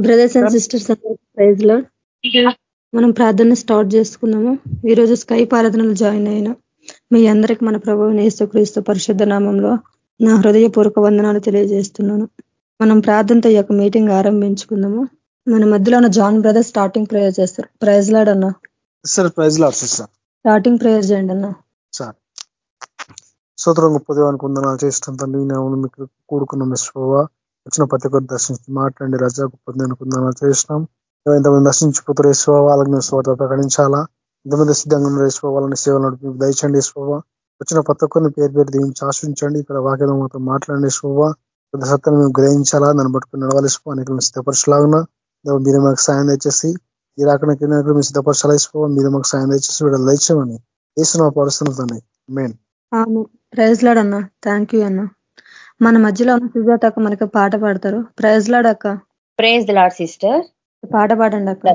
Brothers and sisters ప్రైజ్లో మనం ప్రార్థన స్టార్ట్ చేసుకున్నాము ఈరోజు స్కై ఆరాధనలు జాయిన్ అయినా మీ అందరికి మన ప్రభు నేస్తక్రీస్తు పరిశుద్ధ నామంలో నా హృదయపూర్వక వందనాలు తెలియజేస్తున్నాను. మనం ప్రార్థనతో యొక్క మీటింగ్ ఆరంభించుకుందాము. మన మధ్యలో ఉన్న జాన్ బ్రదర్ స్టార్టింగ్ ప్రేయర్ చేస్తారు. ప్రైజ్ లాడ్ అన్న. Sir praise Lord sir starting prayer చేయండి అన్న. సార్ సూత్రం గొప్ప దేవానికి వందనాలు చేస్తాం తండ్రి మీకు కూడుకున్న మిశ్వ వచ్చిన ప్రతి ఒక్కరు దర్శించి మాట్లాడి రజా గొప్పది అనుకుందామని చేసినాం ఎంతమంది దర్శించిపోతారు వేసుకో వాళ్ళకి మేము స్వార్థ ప్రకటించాలా? ఎంతమంది సిద్ధంగా వేసుకో వాళ్ళని సేవలు నడిపి దయచండి వేసుకోవా వచ్చిన ప్రతి ఒక్కరిని పేరు పేరు దీవించి ఆశించండి ఇక్కడ వాక్యం మాత్రం మాట్లాడి వేసుకోవా పెద్ద సత్యాన్ని మేము గ్రహించాలా? దాన్ని పట్టుకుని నడవలేసుకో అనేక మేము సిద్ధపరచలాగున్నా మీరు మాకు సాయం తెచ్చేసి ఈ రాకడానికి మేము సిద్ధపరచాలా వేసుకోవా మీరు మాకు సాయం తెచ్చేసి వీళ్ళు దయచేమని వేసిన పరుస్తున్నదండి మెయిన్ ప్రైజ్ లాడన్నా థ్యాంక్ యూ అన్నా. మన మధ్యలో ఉన్న సుజాత అక్క మనకి పాట పాడతారు. ప్రైజ్ లాడ్ అక్క. Praise Lord sister. పాట పాడండి అక్క.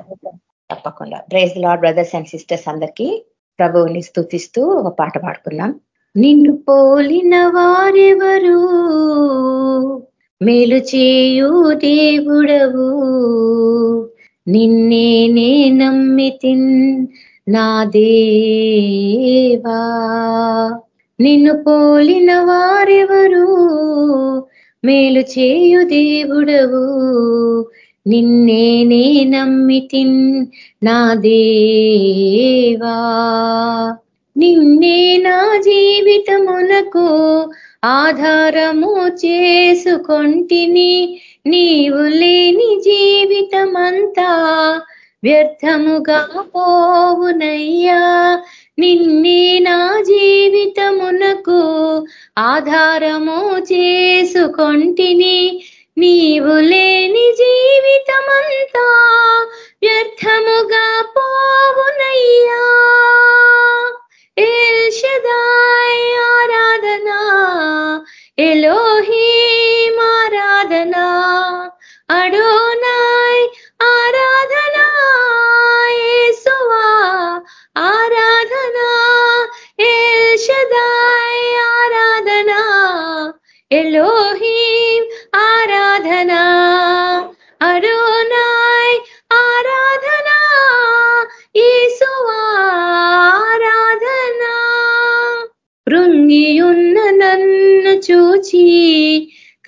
తప్పకుండా. Praise Lord brothers and sisters అందరికీ ప్రభువుని స్థుతిస్తూ ఒక పాట పాడుకున్నాం నిన్ను పోలిన వారెవరు? మేలు చేయు దేవుడవు. నిన్నే నే నమ్మితిన్ నా దేవా. నిన్ను పోలిన వారెవరు? మేలు చేయు దేవుడవు. నిన్నేనే నమ్మితిన్ నా దేవా. నిన్నే నా జీవితమునకు ఆధారము చేసుకొంటిని నీవు లేని జీవితమంతా వ్యర్థముగా పోవునయ్యా. నిన్నే ఆధారము చేసుకొంటిని నీవు లేని జీవితమంతా వ్యర్థముగా పోవునయ్యా.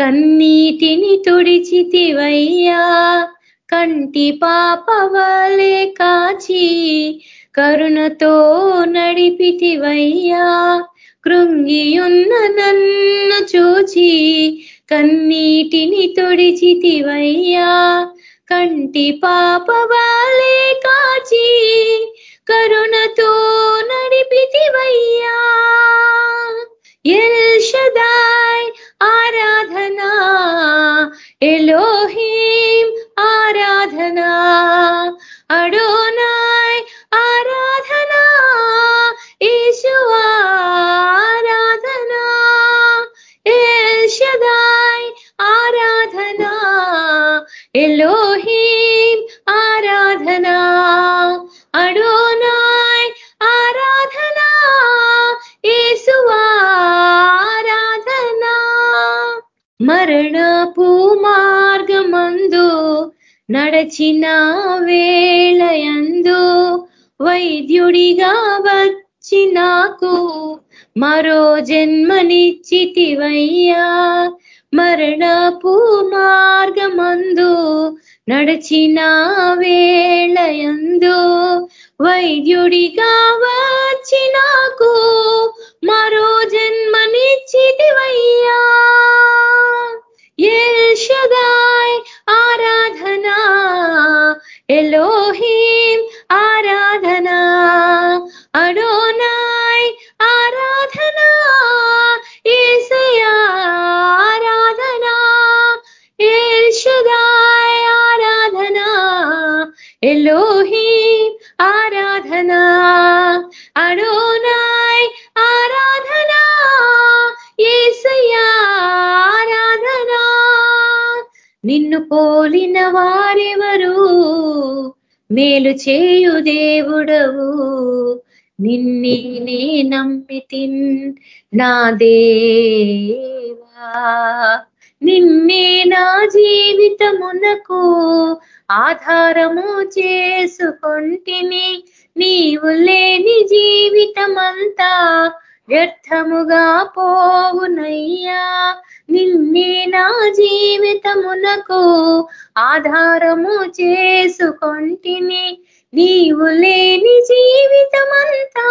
కన్నీటిని తుడిచితివయ్యా కంటి పాపవలే కాచి కరుణతో నడిపితివయ్యా కృంగియున్న నన్ను చూచి కన్నీటిని తుడిచితివయ్యా కంటి పాపవాలే కాచి కరుణతో నడిపితివయ్యా. ఎల్ షదాయ్ ఆరాధనా ఎలోహీం ఆరాధనా అడోనాయ్ మరణపు మార్గమందు నడచిన వేళయందు వైద్యుడిగా వచ్చి నాకు మరో జన్మనిచ్చితివయ్యా. మరణపు మార్గమందు నడచిన వేళయందు వైద్యుడిగా వచ్చి నాకు మరో జన్మనిచ్చితివయ్యా. ఏషదాయ్ ఆరాధనా. ఎలో పోలిన వారెవరు? మేలు చేయు దేవుడవు. నిన్ని నే నమ్మితిన్ నా దేవా. నిన్నే నా జీవితమునకు ఆధారము చేసుకొంటిని నీవు లేని జీవితమంతా వ్యర్థముగా పోవునయ్యా. నిన్నే నా జీవితమునకు ఆధారము చేసుకొంటిని. నీవు లేని జీవితమంతా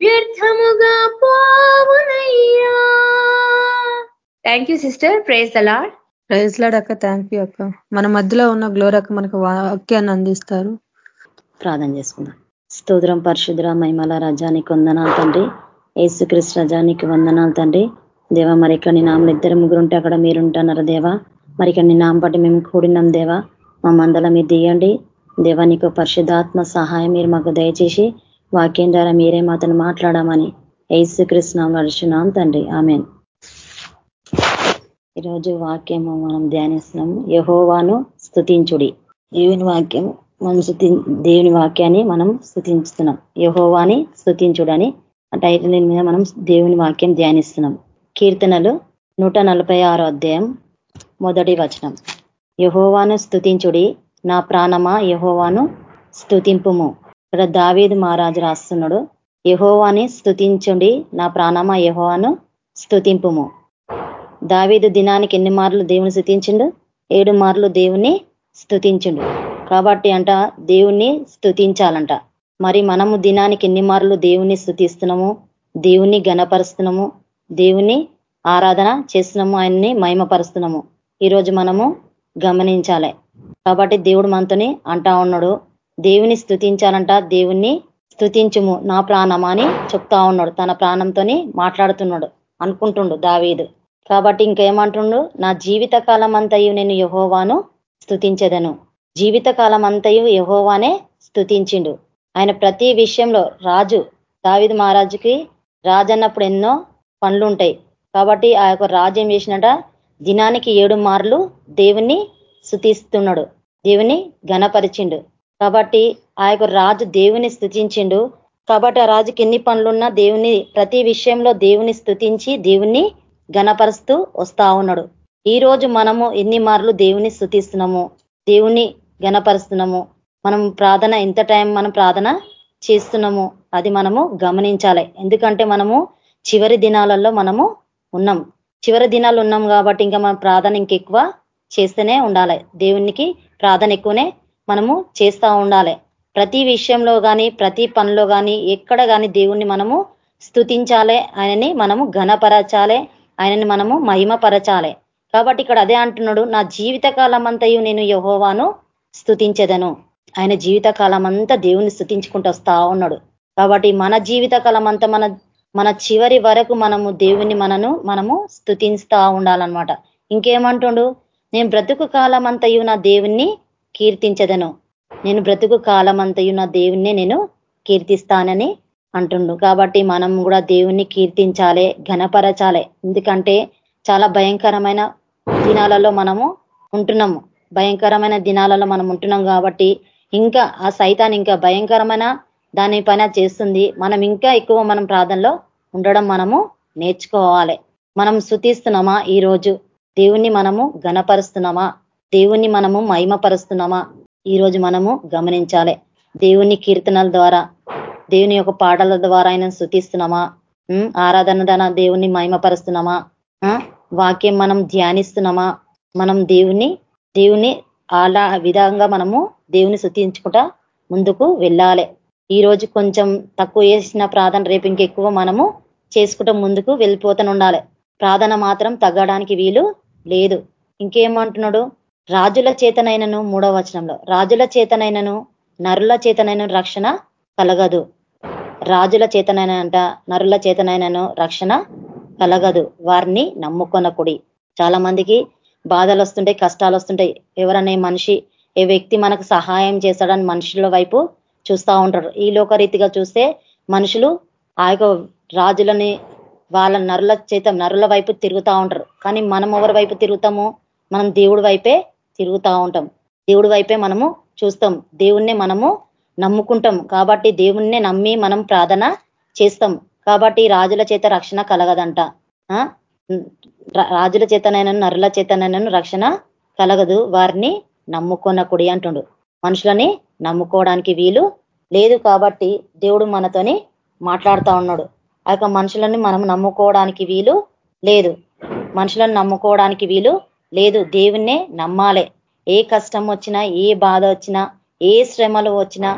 వ్యర్థముగా పోవునయ్యా. Thank you sister praise Lord praise Lord అక్క. థ్యాంక్ యూ అక్క. మన మధ్యలో ఉన్న గ్లోరక్క మనకు వాక్యాన్ని అందిస్తారు. ప్రార్థన చేసుకుందాం. స్తోత్రం పరిశుద్ర మహిమల రజానికి వందనాలు తండ్రి. ఏసుక్రీస్తు రజానికి వందనాలు తండ్రి. దేవ మరి ఇక్కడ నీ నామలు ఇద్దరు ముగ్గురు ఉంటే అక్కడ మీరుంటున్నారు దేవా. మరి ఇక్కడ నీ నామ బట్టి మేము కూడినాం దేవా. మా మందల మీరు దియండి దేవా నీకు పరిశుద్ధాత్మ సహాయం మీరు మాకు దయచేసి వాక్యం ద్వారా మీరే మాతను మాట్లాడమని ఏసుకృష్ణ నడుచున్నాం తండ్రి. ఆమెన్. ఈరోజు వాక్యము మనం ధ్యానిస్తున్నాం. యహోవాను స్థుతించుడి దేవుని వాక్యం మనం స్థుతి దేవుని వాక్యాన్ని మనం స్థుతించుతున్నాం యహోవాని స్థుతించుడని ఆ టైటిల్ మీద మనం దేవుని వాక్యం ధ్యానిస్తున్నాం. కీర్తనలు నూట అధ్యాయం మొదటి వచనం. యహోవాను స్థుతించుడి నా ప్రాణమా యహోవాను స్థుతింపుము ఇక్కడ దావేది మహారాజు రాస్తున్నాడు యహోవాని స్థుతించుడి నా ప్రాణమా యహోవాను స్థుతింపుము దావీదు దినానికి ఎన్ని మార్లు దేవుని స్థుతించిండు ఏడు మార్లు దేవుని స్థుతించిండు కాబట్టి అంట దేవుణ్ణి స్థుతించాలంట మరి మనము దినానికి ఎన్ని మార్లు దేవుణ్ణి స్థుతిస్తున్నాము? దేవుణ్ణి గణపరుస్తున్నాము దేవుని ఆరాధన చేస్తున్నాము? ఆయన్ని మహిమపరుస్తున్నాము? ఈరోజు మనము గమనించాలి. కాబట్టి దేవుడు మనతోని అంటా ఉన్నాడు. దేవుని స్థుతించాలంట దేవుణ్ణి స్థుతించుము. నా ప్రాణమా అని చెప్తా ఉన్నాడు. తన ప్రాణంతోని మాట్లాడుతున్నాడు అనుకుంటుండు దావీదు. కాబట్టి ఇంకేమంటుండు? నా జీవిత కాలం అంతయు నేను యహోవాను స్థుతించదను. జీవిత కాలం అంతయు యహోవానే స్థుతించిండు. ఆయన ప్రతి విషయంలో రాజు దావిద్ మహారాజుకి రాజు అన్నప్పుడు ఎన్నో పనులు ఉంటాయి కాబట్టి ఆ యొక్క రాజు ఏం చేసినట దినానికి ఏడు మార్లు దేవుణ్ణి స్థుతిస్తున్నాడు దేవుని ఘనపరిచిండు. కాబట్టి ఆ యొక్క రాజు దేవుని స్థుతించిండు కాబట్టి ఆ రాజుకి ఎన్ని పనులున్నా దేవుని ప్రతి విషయంలో దేవుని స్థుతించి దేవుణ్ణి ఘనపరుస్తూ వస్తా ఉన్నాడు. ఈ రోజు మనము ఎన్ని మార్లు దేవుని స్థుతిస్తున్నాము దేవుని ఘనపరుస్తున్నాము? మనం ప్రార్థన ఎంత టైం మనం ప్రార్థన చేస్తున్నాము. అది మనము గమనించాలి. ఎందుకంటే మనము చివరి దినాలలో మనము ఉన్నాం. చివరి దినాలు ఉన్నాం కాబట్టి ఇంకా మనం ప్రార్థన ఇంకెక్కువ చేస్తూనే ఉండాలి. దేవునికి ప్రార్థన ఎక్కువనే మనము చేస్తూ ఉండాలి. ప్రతి విషయంలో కానీ ప్రతి పనిలో కానీ ఎక్కడ కానీ దేవుణ్ణి మనము స్థుతించాలి ఆయనని మనము ఘనపరచాలి. ఆయనని మనము మహిమపరచాలి. కాబట్టి ఇక్కడ అదే అంటున్నాడు నా జీవిత కాలం అంతయు నేను యహోవాను స్థుతించదను ఆయన జీవిత కాలం అంతా దేవుని స్థుతించుకుంటూ వస్తా ఉన్నాడు. కాబట్టి మన జీవిత కాలం అంతా మన మన చివరి వరకు మనము దేవుని మనను మనము స్థుతిస్తా ఉండాలన్నమాట. ఇంకేమంటుండు? నేను బ్రతుకు కాలం అంతయు నా దేవుణ్ణి కీర్తించదను. నేను బ్రతుకు కాలం అంతయు నా దేవుణ్ణి నేను కీర్తిస్తానని అంటుండు. కాబట్టి మనం కూడా దేవుణ్ణి కీర్తించాలి ఘనపరచాలి. ఎందుకంటే చాలా భయంకరమైన దినాలలో మనము ఉంటున్నాము. భయంకరమైన దినాలలో మనం ఉంటున్నాం కాబట్టి ఇంకా ఆ సైతాన్ని ఇంకా భయంకరమైన దాని పైన చేస్తుంది. మనం ఇంకా ఎక్కువ మనం ప్రార్థనలో ఉండడం మనము నేర్చుకోవాలి. మనం శుతిస్తున్నామా ఈ రోజు దేవుణ్ణి మనము ఘనపరుస్తున్నామా? దేవుణ్ణి మనము మహిమపరుస్తున్నామా? ఈ రోజు మనము గమనించాలి. దేవుని కీర్తనల ద్వారా దేవుని యొక్క పాటల ద్వారా ఆయన శుతిస్తున్నామా ఆరాధన దాన దేవుణ్ణి మహిమపరుస్తున్నామా? వాక్యం మనం ధ్యానిస్తున్నామా? మనం దేవుణ్ణి దేవుని అలా విధంగా మనము దేవుని శుతించుకుంటా ముందుకు వెళ్ళాలి. ఈ రోజు కొంచెం తక్కువ చేసిన ప్రార్థన రేపు ఇంకెక్కువ మనము చేసుకుంటూ ముందుకు వెళ్ళిపోతూ ఉండాలి ప్రార్థన మాత్రం తగ్గడానికి వీలు లేదు. ఇంకేమంటున్నాడు? రాజుల చేతనైనను మూడవ వచనంలో. రాజుల చేతనైనను నరుల చేతనైన రక్షణ కలగదు. రాజుల చేతనైనంట నరుల చేతనైనను రక్షణ కలగదు. వారిని నమ్ముకొనకుడి. చాలా మందికి బాధలు వస్తుంటాయి కష్టాలు వస్తుంటాయి ఎవరనే మనిషి ఏ వ్యక్తి మనకు సహాయం చేస్తాడని మనుషుల వైపు చూస్తూ ఉంటారు ఈ లోకరీతిగా చూస్తే మనుషులు ఆ రాజులని వాళ్ళ నరుల చేత నరుల వైపు తిరుగుతూ ఉంటారు. కానీ మనం ఎవరి వైపు తిరుగుతాము మనం దేవుడి వైపే తిరుగుతూ ఉంటాం. దేవుడి వైపే మనము చూస్తాం. దేవుణ్ణి మనము నమ్ముకుంటాం. కాబట్టి దేవుణ్ణి నమ్మి మనం ప్రార్థన చేస్తాం. కాబట్టి రాజుల చేత రక్షణ కలగదంట. రాజుల చేతనైనాను నరుల చేతనైనాను రక్షణ కలగదు. వారిని నమ్ముకున్న కుడి అంటుండు. మనుషులని నమ్ముకోవడానికి వీలు లేదు కాబట్టి దేవుడు మనతోని మాట్లాడుతూ ఉన్నాడు. ఆ మనుషులని మనం నమ్ముకోవడానికి వీలు లేదు. మనుషులను నమ్ముకోవడానికి వీలు లేదు. దేవుణ్ణే నమ్మాలే. ఏ కష్టం వచ్చినా ఏ బాధ వచ్చినా ఏ శ్రమలు వచ్చినా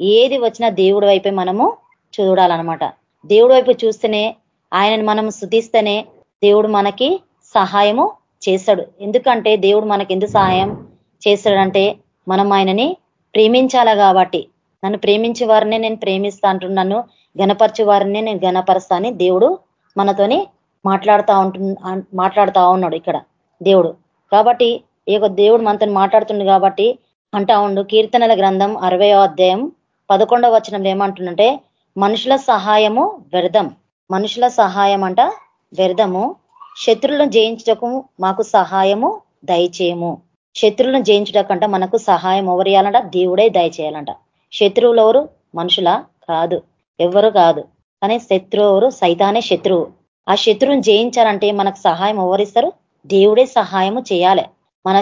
ఏది వచ్చినా దేవుడి వైపే మనము చూడాలన్నమాట. దేవుడి వైపు చూస్తేనే ఆయనని మనం శుద్ధిస్తేనే దేవుడు మనకి సహాయము చేస్తాడు. ఎందుకంటే దేవుడు మనకి ఎందుకు సహాయం చేశాడంటే మనం ఆయనని ప్రేమించాల కాబట్టి. నన్ను ప్రేమించే వారినే నేను ప్రేమిస్తా అంటున్నాను నన్ను గణపరచు వారినే నేను గణపరుస్తాని దేవుడు మనతోని మాట్లాడుతూ ఉంటు మాట్లాడుతూ ఉన్నాడు ఇక్కడ దేవుడు. కాబట్టి ఈ యొక్క దేవుడు మనతో మాట్లాడుతుండు కాబట్టి అంటా ఉండు కీర్తనల గ్రంథం అరవై అధ్యాయం పదకొండవ వచనంలో ఏమంటుందంటే మనుషుల సహాయము వ్యర్థం. మనుషుల సహాయం అంట వ్యర్థము శత్రులను జయించటకు మాకు సహాయము దయచేయము. శత్రువులను జయించటకంట మనకు సహాయం ఎవరు ఇవ్వాలంట దేవుడే దయచేయాలంట శత్రువులు ఎవరు? మనుషుల కాదు. ఎవరు కాదు. కానీ శత్రువు ఎవరు? సైతానే శత్రువు. ఆ శత్రువుని జయించాలంటే మనకు సహాయం ఎవరిస్తారు దేవుడే సహాయము చేయాలి. మన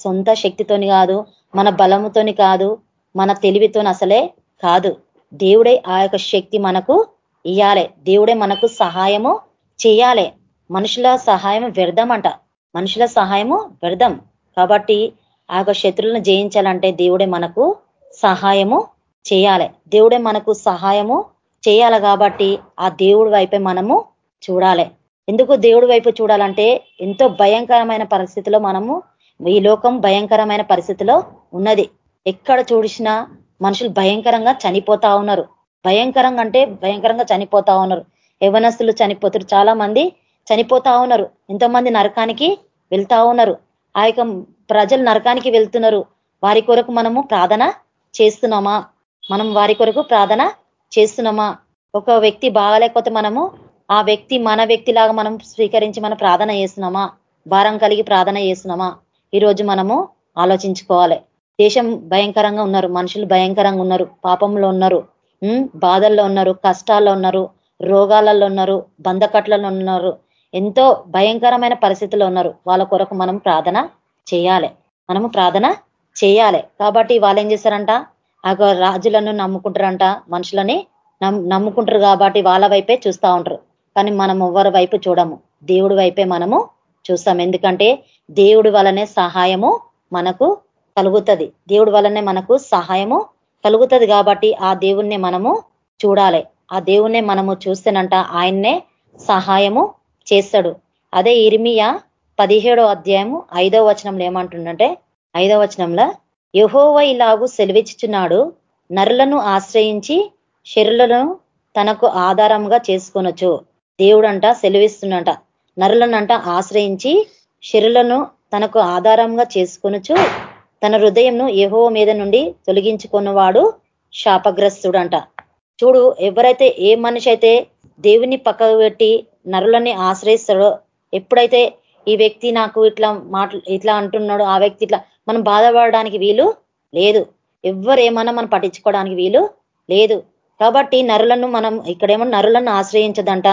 సొంత శక్తితోని కాదు మన బలముతోని కాదు మన తెలివితోని అసలే కాదు. దేవుడే ఆ యొక్క శక్తి మనకు ఇయ్యాలి. దేవుడే మనకు సహాయము చేయాలి. మనుషుల సహాయం వ్యర్థమంట. మనుషుల సహాయము వ్యర్థం. కాబట్టి ఆ యొక్క శత్రులను జయించాలంటే దేవుడే మనకు సహాయము చేయాలి. దేవుడే మనకు సహాయము చేయాలి కాబట్టి ఆ దేవుడి వైపే మనము చూడాలి. ఎందుకు దేవుడి వైపు చూడాలంటే ఎంతో భయంకరమైన పరిస్థితిలో మనము ఈ లోకం భయంకరమైన పరిస్థితిలో ఉన్నది. ఎక్కడ చూడిసినా మనుషులు భయంకరంగా చనిపోతా ఉన్నారు. భయంకరంగా అంటే భయంకరంగా చనిపోతా ఉన్నారు. యవనస్తులు చనిపోతారు. చాలా మంది చనిపోతా ఉన్నారు. ఎంతోమంది నరకానికి వెళ్తా ఉన్నారు. ఆ ప్రజలు నరకానికి వెళ్తున్నారు. వారి కొరకు మనము ప్రార్థన చేస్తున్నామా? మనం వారి కొరకు ప్రార్థన చేస్తున్నామా? ఒక వ్యక్తి బాగాలేకపోతే మనము ఆ వ్యక్తి మన వ్యక్తిలాగా మనం స్వీకరించి మనం ప్రార్థన చేస్తున్నామా? భారం కలిగి ప్రార్థన చేస్తున్నామా? ఈరోజు మనము ఆలోచించుకోవాలి. దేశం భయంకరంగా ఉన్నారు. మనుషులు భయంకరంగా ఉన్నారు. పాపంలో ఉన్నారు. బాధల్లో ఉన్నారు. కష్టాల్లో ఉన్నారు. రోగాలలో ఉన్నారు బంధకట్లలో ఉన్నారు ఎంతో భయంకరమైన పరిస్థితుల్లో ఉన్నారు వాళ్ళ కొరకు మనం ప్రార్థన చేయాలి. మనము ప్రార్థన చేయాలి. కాబట్టి వాళ్ళు ఏం చేస్తారంట? ఆ రాజులను నమ్ముకుంటారంట మనుషులని నమ్ముకుంటారు కాబట్టి వాళ్ళ వైపే చూస్తూ ఉంటారు. కానీ మనం ఎవరి వైపు చూడము. దేవుడి వైపే మనము చూస్తాం. ఎందుకంటే దేవుడి వలనే సహాయము మనకు కలుగుతుంది. దేవుడి వలనే మనకు సహాయము కలుగుతుంది కాబట్టి ఆ దేవుణ్ణి మనము చూడాలి. ఆ దేవుణ్ణి మనము చూస్తేనంట ఆయన్నే సహాయము చేస్తాడు. అదే ఇర్మియా పదిహేడో అధ్యాయము ఐదో వచనంలో ఏమంటుండంటే ఐదో వచనంలో యహోవ ఇలాగు సెలవిచ్చుచున్నాడు నరులను ఆశ్రయించి శరులను తనకు ఆధారంగా చేసుకొనొచ్చు. దేవుడంట సెలవిస్తున్నట నరులనంట ఆశ్రయించి శరులను తనకు ఆధారంగా చేసుకొనొచ్చు. తన హృదయంను యహో మీద నుండి తొలగించుకున్నవాడు శాపగ్రస్తుడంట. చూడు ఎవరైతే ఏ మనిషి అయితే దేవుని పక్కకు పెట్టి నరులని ఆశ్రయిస్తాడో ఎప్పుడైతే ఈ వ్యక్తి నాకు ఇట్లా మాట్లా ఇట్లా అంటున్నాడు ఆ వ్యక్తి ఇట్లా మనం బాధపడడానికి వీలు లేదు. ఎవరేమన్నా మనం పట్టించుకోవడానికి వీలు లేదు. కాబట్టి నరులను మనం ఇక్కడేమో నరులను ఆశ్రయించదంట.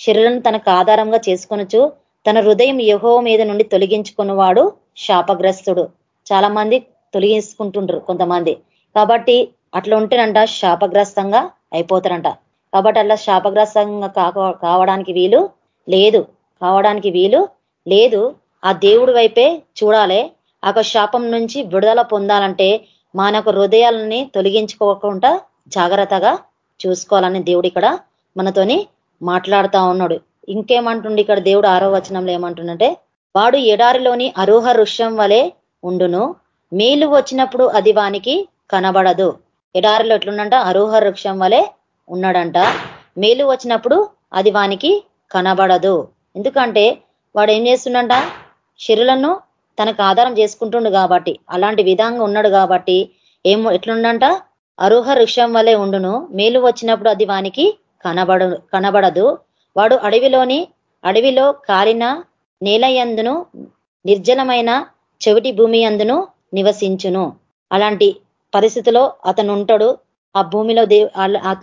శరీరం తనకు ఆధారంగా చేసుకొనొచ్చు తన హృదయం యహో మీద నుండి తొలగించుకున్నవాడు శాపగ్రస్తుడు. చాలా మంది తొలగించుకుంటుండ్రు కొంతమంది. కాబట్టి అట్లా ఉంటేనంట శాపగ్రస్తంగా అయిపోతారంట. కాబట్టి అట్లా శాపగ్రస్తంగా కావడానికి వీలు లేదు. కావడానికి వీలు లేదు. ఆ దేవుడి వైపే చూడాలి. ఆ శాపం నుంచి విడుదల పొందాలంటే మనకు హృదయాలని తొలగించుకోకుండా జాగ్రత్తగా చూసుకోవాలని దేవుడు ఇక్కడ మనతోని మాట్లాడుతా ఉన్నాడు. ఇంకేమంటుండి ఇక్కడ దేవుడు ఆరో వచనంలో ఏమంటుండంటే వాడు ఎడారిలోని అరోహ వృక్షం వలె ఉండును. మేలు వచ్చినప్పుడు అది వానికి కనబడదు. ఎడారిలో ఎట్లుండంట? అరుహ వృక్షం వలె ఉన్నాడంట. మేలు వచ్చినప్పుడు అది వానికి కనబడదు. ఎందుకంటే వాడు ఏం చేస్తుండంట? శిరులను తనకు ఆధారం చేసుకుంటుండు కాబట్టి అలాంటి విధంగా ఉన్నాడు కాబట్టి ఏమో ఎట్లుండంట? అరుహ వృక్షం వలె ఉండును. మేలు వచ్చినప్పుడు అది వానికి కనబడ కనబడదు. వాడు అడవిలోని అడవిలో కాలిన నేలయందును నిర్జలమైన చెవిటి భూమి అందును నివసించును. అలాంటి పరిస్థితిలో అతను ఉంటాడు. ఆ భూమిలో దేవు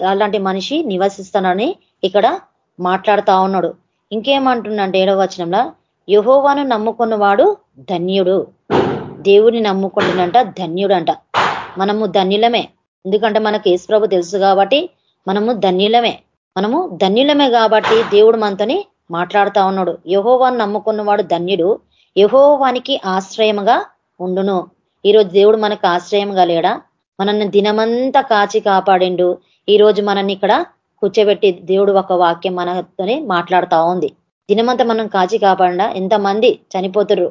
అలాంటి మనిషి నివసిస్తానని ఇక్కడ మాట్లాడుతా ఉన్నాడు. ఇంకేమంటుండంటే ఏడవ వచనంలో యహోవాను నమ్ముకున్నవాడు ధన్యుడు. దేవుడిని నమ్ముకుంటున్నంట ధన్యుడు అంట మనము ధన్యులమే. ఎందుకంటే మనకు ప్రభు తెలుసు కాబట్టి మనము ధన్యులమే. మనము ధన్యులమే కాబట్టి దేవుడు మనతోని మాట్లాడుతా ఉన్నాడు. యహోవాను నమ్ముకున్నవాడు ధన్యుడు. యహోవానికి ఆశ్రయముగా ఉండును. ఈరోజు దేవుడు మనకు ఆశ్రయంగా లేడా మనల్ని దినమంతా కాచి కాపాడిండు. ఈ రోజు మనల్ని ఇక్కడ కూర్చోబెట్టి దేవుడు ఒక వాక్యం మనతోనే మాట్లాడుతా ఉంది. దినమంతా మనం కాచి కాపాడా ఎంతమంది చనిపోతున్నారు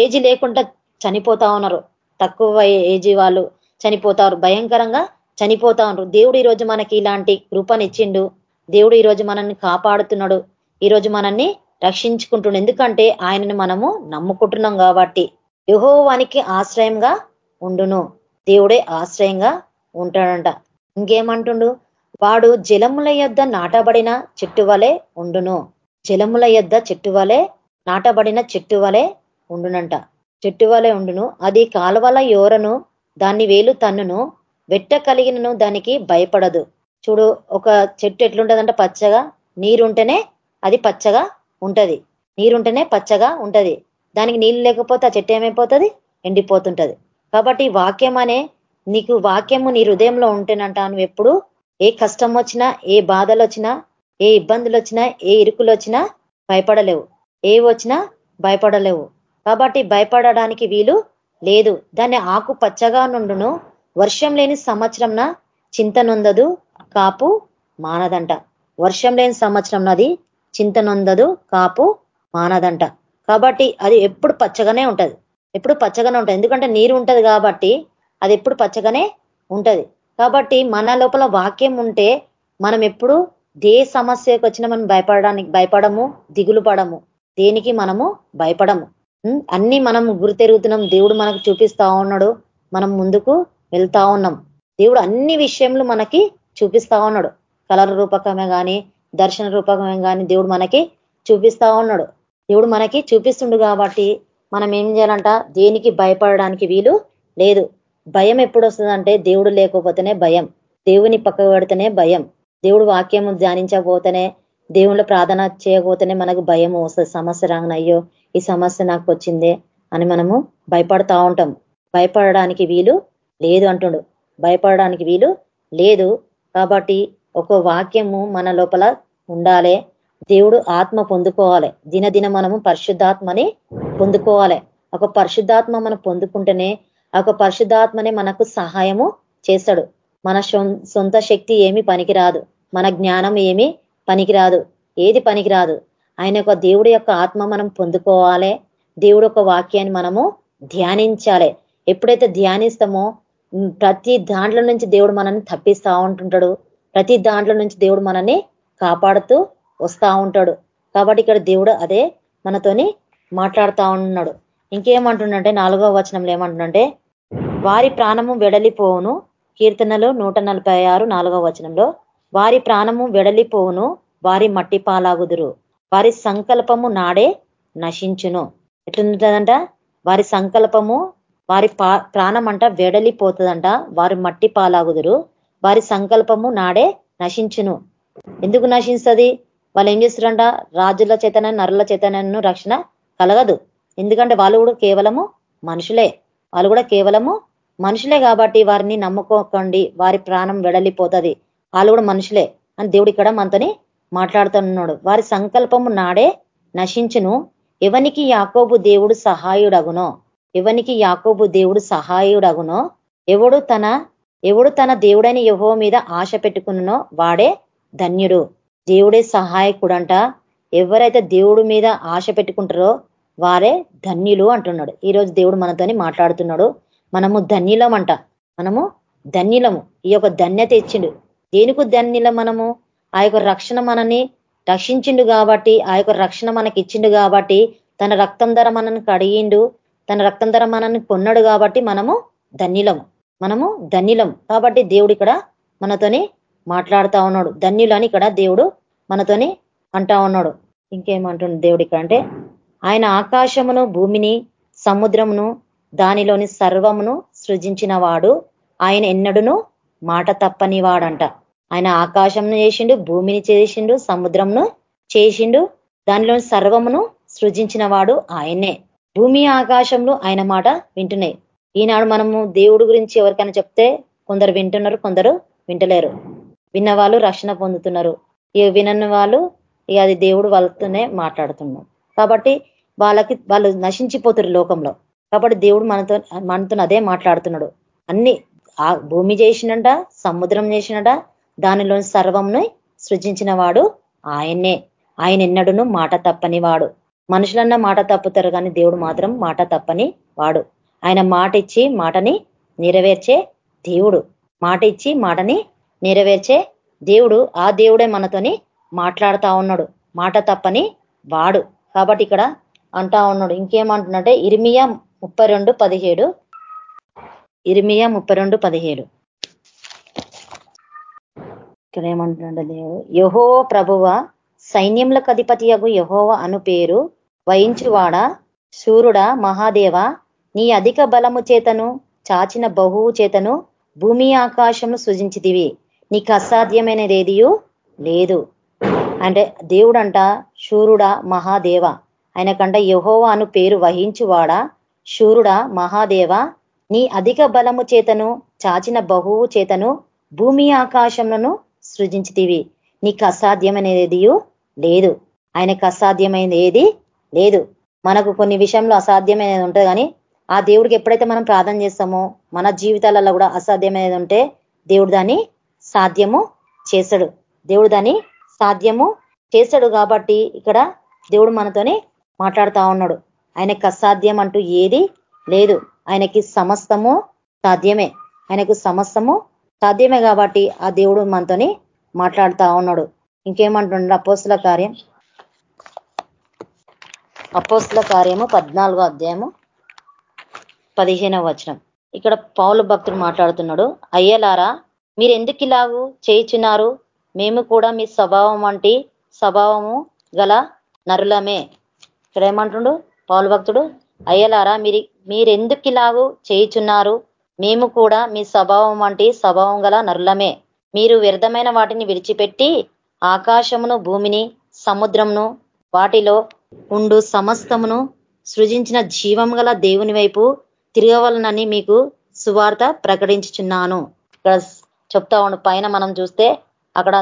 ఏజ్ లేకుండా చనిపోతా ఉన్నారు. తక్కువ ఏజీ వాళ్ళు చనిపోతారు భయంకరంగా చనిపోతా ఉన్నారు. దేవుడు ఈరోజు మనకి ఇలాంటి కృపనిచ్చిండు. దేవుడు ఈరోజు మనల్ని కాపాడుతున్నాడు. ఈరోజు మనల్ని రక్షించుకుంటుండు. ఎందుకంటే ఆయనను మనము నమ్ముకుంటున్నాం కాబట్టి. యహోవానికి ఆశ్రయంగా ఉండును. దేవుడే ఆశ్రయంగా ఉంటాడంట. ఇంకేమంటుండు? వాడు జలముల యొద్ద నాటబడిన చెట్టు వలె ఉండును. జలముల యొద్ద చెట్టు వలె నాటబడిన చెట్టు వలె ఉండునంట. చెట్టు వలె ఉండును. అది కాలువల యోరను దాన్ని వేలు తన్నును వెట్ట కలిగినను దానికి భయపడదు. చూడు ఒక చెట్టు ఎట్లుంటదంట పచ్చగా? నీరుంటేనే అది పచ్చగా ఉంటది. నీరుంటేనే పచ్చగా ఉంటది. దానికి నీళ్ళు లేకపోతే ఆ చెట్టు ఏమైపోతుంది? ఎండిపోతుంటది. కాబట్టి వాక్యం అనే నీకు వాక్యము నీ హృదయంలో ఉంటేనంట నువ్వు ఎప్పుడు ఏ కష్టం వచ్చినా ఏ బాధలు వచ్చినా ఏ ఇబ్బందులు వచ్చినా ఏ ఇరుకులు వచ్చినా భయపడలేవు. ఏ వచ్చినా భయపడలేవు. కాబట్టి భయపడడానికి వీలు లేదు. దాన్ని ఆకు పచ్చగా నుండును. వర్షం లేని సంవత్సరంన చింతనొందదు కాపు మానదంట. వర్షం లేని సంవత్సరం అది చింతనొందదు కాపు మానదంట. కాబట్టి అది ఎప్పుడు పచ్చగానే ఉంటది. ఎప్పుడు పచ్చగానే ఉంటుంది. ఎందుకంటే నీరు ఉంటది కాబట్టి అది ఎప్పుడు పచ్చగానే ఉంటది. కాబట్టి మన లోపల వాక్యం ఉంటే మనం ఎప్పుడు దే సమస్యకు వచ్చినా మనం భయపడడానికి భయపడము దిగులు పడము. దేనికి మనము భయపడము. అన్ని మనం గురితెరుగుతున్నాం దేవుడు మనకు చూపిస్తా ఉన్నాడు. మనం ముందుకు వెళ్తా ఉన్నాం. దేవుడు అన్ని విషయంలో మనకి చూపిస్తా ఉన్నాడు. కలర్ రూపకమే కానీ దర్శన రూపకమే కానీ దేవుడు మనకి చూపిస్తా ఉన్నాడు. దేవుడు మనకి చూపిస్తుండు కాబట్టి మనం ఏం చేయాలంట? దేనికి భయపడడానికి వీలు లేదు. భయం ఎప్పుడు వస్తుందంటే దేవుడు లేకపోతేనే భయం. దేవుని పక్క పెడితేనే భయం. దేవుడు వాక్యం ధ్యానించకపోతేనే దేవుళ్ళు ప్రార్థన చేయకపోతేనే మనకు భయం వస్తుంది. సమస్య రాంగనయ్యో ఈ సమస్య నాకు వచ్చిందే అని మనము భయపడతా ఉంటాం. భయపడడానికి వీలు లేదు అంటుండు. భయపడడానికి వీలు లేదు. కాబట్టి ఒక వాక్యము మన లోపల ఉండాలి. దేవుడు ఆత్మ పొందుకోవాలి. దినదిన మనము పరిశుద్ధాత్మని పొందుకోవాలి. ఒక పరిశుద్ధాత్మ మనం పొందుకుంటేనే ఒక పరిశుద్ధాత్మనే మనకు సహాయము చేస్తాడు. మన సొంత శక్తి ఏమి పనికిరాదు. మన జ్ఞానం ఏమి పనికిరాదు. ఏది పనికిరాదు. ఆయన యొక్క దేవుడి యొక్క ఆత్మ మనం పొందుకోవాలి. దేవుడు యొక్క వాక్యాన్ని మనము ధ్యానించాలి. ఎప్పుడైతే ధ్యానిస్తామో ప్రతి దాంట్లో నుంచి దేవుడు మనల్ని తప్పిస్తా ఉంటుంటాడు. ప్రతి దాంట్లో నుంచి దేవుడు మనల్ని కాపాడుతూ వస్తా ఉంటాడు. కాబట్టి ఇక్కడ దేవుడు అదే మనతోని మాట్లాడుతా ఉన్నాడు. ఇంకేమంటుండంటే నాలుగో వచనంలో ఏమంటుండంటే వారి ప్రాణము వెడలిపోవును. కీర్తనలు నూట నలభై ఆరు నాలుగో వచనంలో వారి ప్రాణము వెడలిపోవును వారి మట్టి పాలాగుదురు వారి సంకల్పము నాడే నశించును. ఎట్లుంటుందంట? వారి సంకల్పము వారి ప్రాణం అంట వెడలిపోతుందంట వారి మట్టి పాలాగుదురు వారి సంకల్పము నాడే నశించును. ఎందుకు నశిస్తుంది వాళ్ళు ఏం చేస్తారంట? రాజుల చేతన నరుల చేతనను రక్షణ కలగదు. ఎందుకంటే వాళ్ళు కూడా కేవలము మనుషులే. వాళ్ళు కూడా కేవలము మనుషులే కాబట్టి వారిని నమ్ముకోకండి. వారి ప్రాణం వెడలిపోతుంది వాళ్ళు కూడా మనుషులే అని దేవుడు ఇక్కడ మనతోని మాట్లాడుతున్నాడు. వారి సంకల్పము నాడే నశించును. ఎవనికి యాకోబు దేవుడు సహాయుడగునో? ఎవనికి యాకోబు దేవుడు సహాయుడగునో? ఎవడు తన ఎవడు తన దేవుడైన యహో మీద ఆశ పెట్టుకున్నో వాడే ధన్యుడు. దేవుడే సహాయకుడు అంట ఎవరైతే దేవుడు మీద ఆశ పెట్టుకుంటారో వారే ధన్యులు అంటున్నాడు. ఈరోజు దేవుడు మనతోని మాట్లాడుతున్నాడు. మనము ధన్యులం అంట మనము ధన్యులము. ఈ యొక్క ధన్యత ఇచ్చిండు. దేనికి ధన్యులం మనము? ఆ యొక్క రక్షణ మనని రక్షించిండు కాబట్టి ఆ యొక్క రక్షణ మనకి ఇచ్చిండు కాబట్టి తన రక్తం ధర మనని కడిగిండు. తన రక్తం ధర మనని కొన్నాడు కాబట్టి మనము ధన్యులము. మనము ధన్యులం. కాబట్టి దేవుడు ఇక్కడ మనతోని మాట్లాడుతా ఉన్నాడు. ధన్యులని ఇక్కడ దేవుడు మనతోని అంటా ఉన్నాడు. ఇంకేమంటుండు దేవుడు ఇక్కడ అంటే ఆయన ఆకాశమును భూమిని సముద్రమును దానిలోని సర్వమును సృజించిన వాడు ఆయన ఎన్నడును మాట తప్పని వాడంట. ఆయన ఆకాశంను చేసిండు భూమిని చేసిండు సముద్రంను చేసిండు దానిలోని సర్వమును సృజించిన వాడు ఆయనే. భూమి ఆకాశంలో ఆయన మాట వింటున్నాయి. ఈనాడు మనము దేవుడు గురించి ఎవరికైనా చెప్తే కొందరు వింటున్నారు కొందరు వింటలేరు. విన్నవాళ్ళు రక్షణ పొందుతున్నారు. వినని వాళ్ళు ఇక అది దేవుడు వాళ్ళతోనే మాట్లాడుతున్నాడు. కాబట్టి వాళ్ళకి వాళ్ళు నశించిపోతారు లోకంలో. కాబట్టి దేవుడు మనతో మనతో అదే మాట్లాడుతున్నాడు. అన్ని ఆ భూమి చేసినట సముద్రం చేసినట దానిలోని సర్వంను సృజించిన వాడు ఆయనే. ఆయన ఎన్నడును మాట తప్పని వాడు. మనుషులన్న మాట తప్పుతారు కానీ దేవుడు మాత్రం మాట తప్పని వాడు. ఆయన మాట ఇచ్చి మాటని నెరవేర్చే దేవుడు. మాట ఇచ్చి మాటని నెరవేర్చే దేవుడు ఆ దేవుడే మనతోని మాట్లాడుతా ఉన్నాడు. మాట తప్పని వాడు. కాబట్టి ఇక్కడ అంటా ఉన్నాడు. ఇంకేమంటున్నట్టే ఇరిమియా ముప్పై రెండు పదిహేడు. ఇరిమియా ముప్పై రెండు పదిహేడు. ఇక్కడ ఏమంటున్నాడు దేవుడు? యహో ప్రభువ సైన్యములకు అధిపతియగు యహోవ అను పేరు వహించువాడ సూర్యుడ మహాదేవ నీ అధిక బలము చేతను చాచిన బహువు చేతను భూమి ఆకాశము సృజించిదివి నీకు అసాధ్యమైనదేదియు లేదు. అంటే దేవుడంట శూరుడా మహాదేవ. ఆయనకంట యహోవ అను పేరు వహించువాడా? శూరుడా మహాదేవ. నీ అధిక బలము చేతను చాచిన బహువు చేతను భూమి ఆకాశములను సృజించితివి. నీకు అసాధ్యమైనది లేదు. ఆయనకు అసాధ్యమైనది ఏది లేదు. మనకు కొన్ని విషయంలో అసాధ్యమైనది ఉంటుంది కానీ ఆ దేవుడికి ఎప్పుడైతే మనం ప్రార్థన చేస్తామో మన జీవితాలలో కూడా అసాధ్యమైనది ఉంటే దేవుడు దాన్ని సాధ్యము చేశాడు దేవుడు దాన్ని సాధ్యము చేశాడు కాబట్టి ఇక్కడ దేవుడు మనతోనే మాట్లాడుతా ఉన్నాడు. ఆయనకు అసాధ్యం అంటూ ఏది లేదు. ఆయనకి సమస్తము సాధ్యమే. ఆయనకు సమస్తము సాధ్యమే కాబట్టి ఆ దేవుడు మనతోని మాట్లాడుతా ఉన్నాడు. ఇంకేమంటుండ అపోస్తుల కార్యం? అపోస్తుల కార్యము పద్నాలుగో అధ్యాయము పదిహేనవ వచనం. ఇక్కడ పౌలు భక్తుడు మాట్లాడుతున్నాడు అయ్యలారా మీరు ఎందుకు ఇలాగూ మేము కూడా మీ స్వభావం వంటి స్వభావము గల నరులమే. ఇక్కడ ఏమంటుండు పౌలు భక్తుడు అయ్యలారా మీరు మీరెందుకు ఇలాగూ చేయుచున్నారు? మేము కూడా మీ స్వభావం వంటి స్వభావం గల నరులమే. మీరు వ్యర్థమైన వాటిని విడిచిపెట్టి ఆకాశమును భూమిని సముద్రమును వాటిలో ఉండు సమస్తమును సృజించిన జీవం గల దేవుని వైపు తిరగవలనని మీకు సువార్త ప్రకటించుచున్నాను. చెప్తా ఉండు. పైన మనం చూస్తే అక్కడ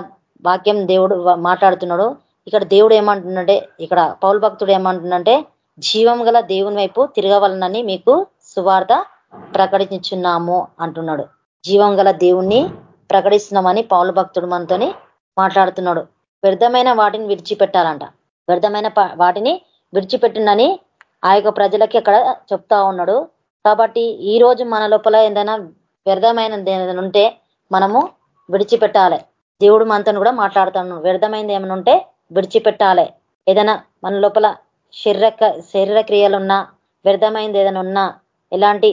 వాక్యం దేవుడు మాట్లాడుతున్నాడు. ఇక్కడ దేవుడు ఏమంటుండే ఇక్కడ పౌరు భక్తుడు ఏమంటుండంటే జీవం గల దేవుని వైపు తిరగవలనని మీకు సువార్త ప్రకటించున్నాము అంటున్నాడు. జీవం గల దేవుణ్ణి ప్రకటిస్తున్నామని పౌలు భక్తుడు మనతోని మాట్లాడుతున్నాడు. వ్యర్థమైన వాటిని విడిచిపెట్టాలంట. వ్యర్థమైన వాటిని విడిచిపెట్టినని ఆ యొక్క ప్రజలకి అక్కడ చెప్తా ఉన్నాడు. కాబట్టి ఈ రోజు మన లోపల ఏదైనా వ్యర్థమైనది ఉంటే మనము విడిచిపెట్టాలి. దేవుడు మనతో కూడా మాట్లాడుతాను వ్యర్థమైంది ఏమైనా ఉంటే విడిచిపెట్టాలి. ఏదైనా మన లోపల శరీర శరీర క్రియలున్నా వ్యర్థమైంది ఏదైనా ఉన్నా ఎలాంటి